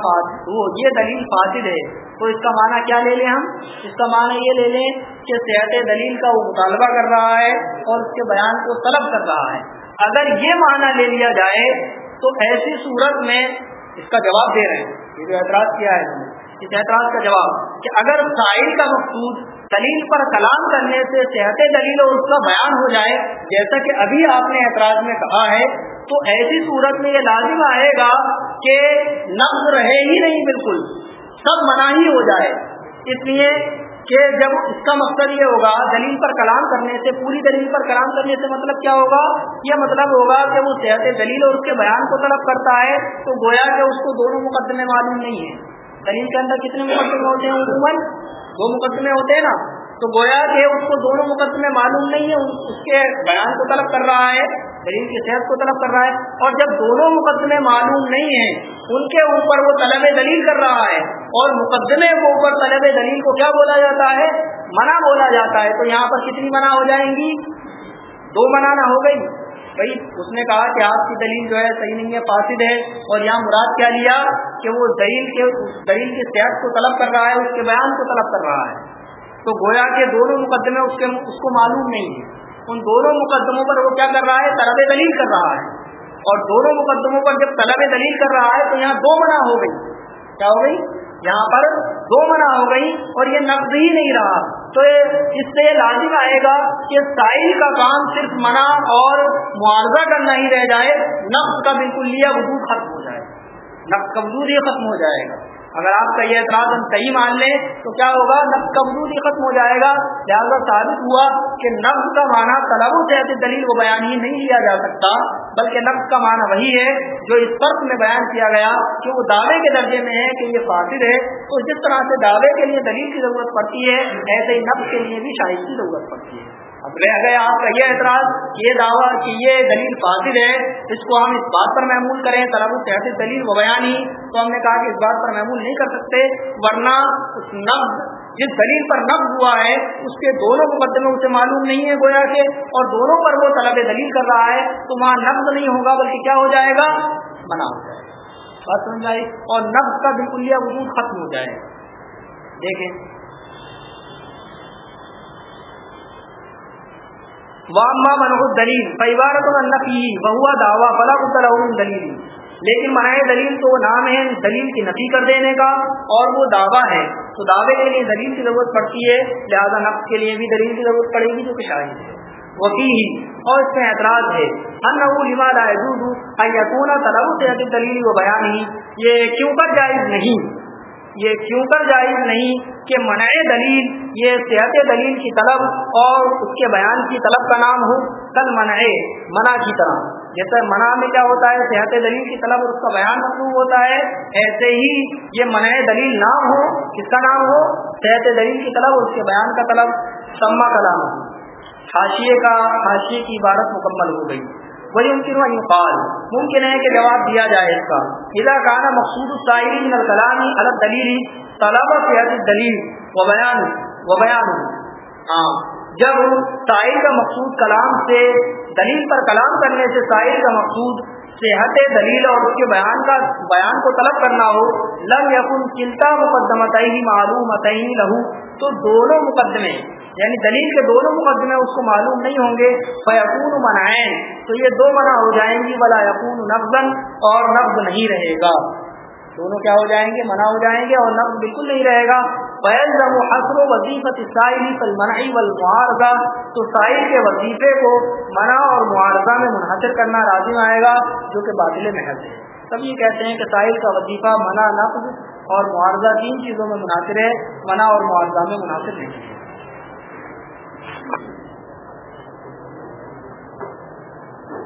A: وہ یہ دلیل فاصل ہے، تو اس کا معنی کیا لے لیں ہم؟ اس کا معنی یہ لے لیں کہ صحت دلیل کا وہ مطالبہ کر رہا ہے اور اس کے بیان کو طلب کر رہا ہے۔ اگر یہ معنی لے لیا جائے تو ایسی صورت میں اس کا جواب دے رہے ہیں۔ یہ جو اعتراض کیا ہے اس اعتراض کا جواب کہ اگر ساحل کا مقصود دلیل پر کلام کرنے سے صحت دلیل اور اس کا بیان ہو جائے، جیسا کہ ابھی آپ نے اعتراض میں کہا ہے، تو ایسی صورت میں یہ لازم آئے گا کہ نفز رہے ہی نہیں بالکل، سب منع ہی ہو جائے۔ اس لیے کہ جب اس کا مقصد یہ ہوگا، دلیل پر کلام کرنے سے، پوری دلیل پر کلام کرنے سے مطلب کیا ہوگا؟ یہ مطلب ہوگا کہ وہ صحت دلیل اور اس کے بیان کو طلب کرتا ہے، تو گویا کہ اس کو دونوں مقدمے معلوم نہیں ہے دلیل کے اندر کتنے مقدمے ہوتے ہیں عموماً؟ دو مقدمے ہوتے ہیں نا، تو گویا کہ اس کو دونوں مقدمے معلوم نہیں ہے اس کے بیان کو طلب کر رہا ہے، دلیل کی صحت کو طلب کر رہا ہے، اور جب دونوں مقدمے معلوم نہیں ہیں، ان کے اوپر وہ طلب دلیل کر رہا ہے، اور مقدمے کے اوپر طلب دلیل کو کیا بولا جاتا ہے؟ منع بولا جاتا ہے، تو یہاں پر کتنی منع ہو جائیں گی؟ دو منانا ہو گئی۔ بھائی، اس نے کہا کہ آپ کی دلیل جو ہے صحیح نہیں ہے، فاسد ہے، اور یہاں مراد کیا لیا کہ وہ دلیل کے، دلیل کی صحت کو طلب کر رہا ہے، اس کے بیان کو طلب کر رہا ہے۔ تو گویا کے دونوں مقدمے اس کے، اس کو معلوم نہیں ہے ان دونوں مقدموں پر وہ کیا کر رہا ہے؟ طلب دلیل کر رہا ہے۔ اور دونوں مقدموں پر جب طلب دلیل کر رہا ہے تو یہاں دو منع ہو گئی۔ کیا ہو گئی؟ یہاں پر دو منع ہو گئی اور یہ نقد ہی نہیں رہا۔ تو اس سے لازم آئے گا کہ سائل کا کام صرف منع اور معاوضہ کرنا ہی رہ جائے نقد کا بالکل لیا وجود ختم ہو جائے۔ نقد کا وجود یہ ختم ہو جائے گا۔ اگر آپ کا یہ اعتراض ہم صحیح مان لیں، تو کیا ہوگا؟ نفس کا وجود ہی ختم ہو جائے گا۔ لہٰذا ثابت ہوا کہ نفس کا معنی طلب و صحت دلیل کو بیان ہی نہیں لیا جا سکتا، بلکہ نفس کا معنی وہی ہے جو اس فرق میں بیان کیا گیا کہ وہ دعوے کے درجے میں ہے کہ یہ فاصل ہے۔ تو جس طرح سے دعوے کے لیے دلیل کی ضرورت پڑتی ہے، ایسے ہی نفس کے لیے بھی شاہد کی ضرورت پڑتی ہے۔ اب آپ کا یہ اعتراض، یہ دعویٰ کہ یہ دلیل فاصل ہے، اس کو ہم اس بات پر محمول کریں، طلب الحت دلیل و بیانی، تو ہم نے کہا کہ اس بات پر محمول نہیں کر سکتے، ورنہ اس نفز جس دلیل پر نفز ہوا ہے، اس کے دونوں مقدمے اسے معلوم نہیں ہے، گویا کے اور دونوں پر وہ طلب دلیل کر رہا ہے، تو وہاں نفز نہیں ہوگا، بلکہ کیا ہو جائے گا؟ منع ہو جائے گا۔ بات سمجھ آئی؟ اور نفز کا بالکل وجود ختم ہو جائے۔ دیکھیں واما منہ دلیل فیوارت النفی بہوا دعویٰ فلا بد دلیل لیکن منائے دلیل تو وہ نام ہے، دلیل کی نفی کر دینے کا، اور وہ دعویٰ ہے. تو دعوے کے لیے دلیل کی ضرورت پڑتی ہے، لہذا نفس کے لیے بھی دلیل کی ضرورت پڑے گی جو کہ شاہد ہے. وفی اور اس میں اعتراض ہے. ان لما لا طلب دلیل و بیان ہی یہ کیوں پر جائز نہیں؟ یہ کیوں کر جائز نہیں کہ منع دلیل، یہ صحت دلیل کی طلب اور اس کے بیان کی طلب کا نام ہو کل منع منع کی طرح۔ جیسے منع میں کیا ہوتا ہے؟ صحت دلیل کی طلب اور اس کا بیان مطلوب ہوتا ہے۔ ایسے ہی یہ منع دلیل نام ہو، کس کا نام ہو؟ صحت دلیل کی طلب اور اس کے بیان کا طلب سما کا نام ہو۔ حاشیے کا، حاشیے کی عبارت مکمل ہو گئی۔ وہی ممکن ہوا یقال ممکن ہے کہ جواب دیا جائے اس کا۔ اذا کانا مقصود السائل من الکلام الگ دلیل طلب صحت دلیل و بیان و بیان ہاں جب سائل کا مقصود کلام سے، دلیل پر کلام کرنے سے سائل کا مقصود صحت دلیل اور اس کے بیان کا بیان کو طلب کرنا ہو، لم یقن چلتا مقدمت ہی معلوم لہو۔ تو دونوں مقدمے یعنی دلیل کے دونوں مقدمے اس کو معلوم نہیں ہوں گے فیقون منائیں تو یہ دو منع ہو جائیں گی بلا یقون نقدن اور نقد نہیں رہے گا۔ دونوں کیا ہو جائیں گے؟ منع ہو جائیں گے، اور نقد بالکل نہیں رہے گا۔ فیض و حسر و وظیفت سائلی فل منعی والمعارضہ تو سائل کے وظیفے کو منع اور معارضہ میں منحصر کرنا لازم آئے گا، جو کہ باطل محض ہے۔ سب یہ کہتے ہیں کہ سائل کا وظیفہ منع، نقد اور معارضہ تین چیزوں میں منحصر ہے، منع اور معارضہ میں منحصر نہیں ہے۔ ہے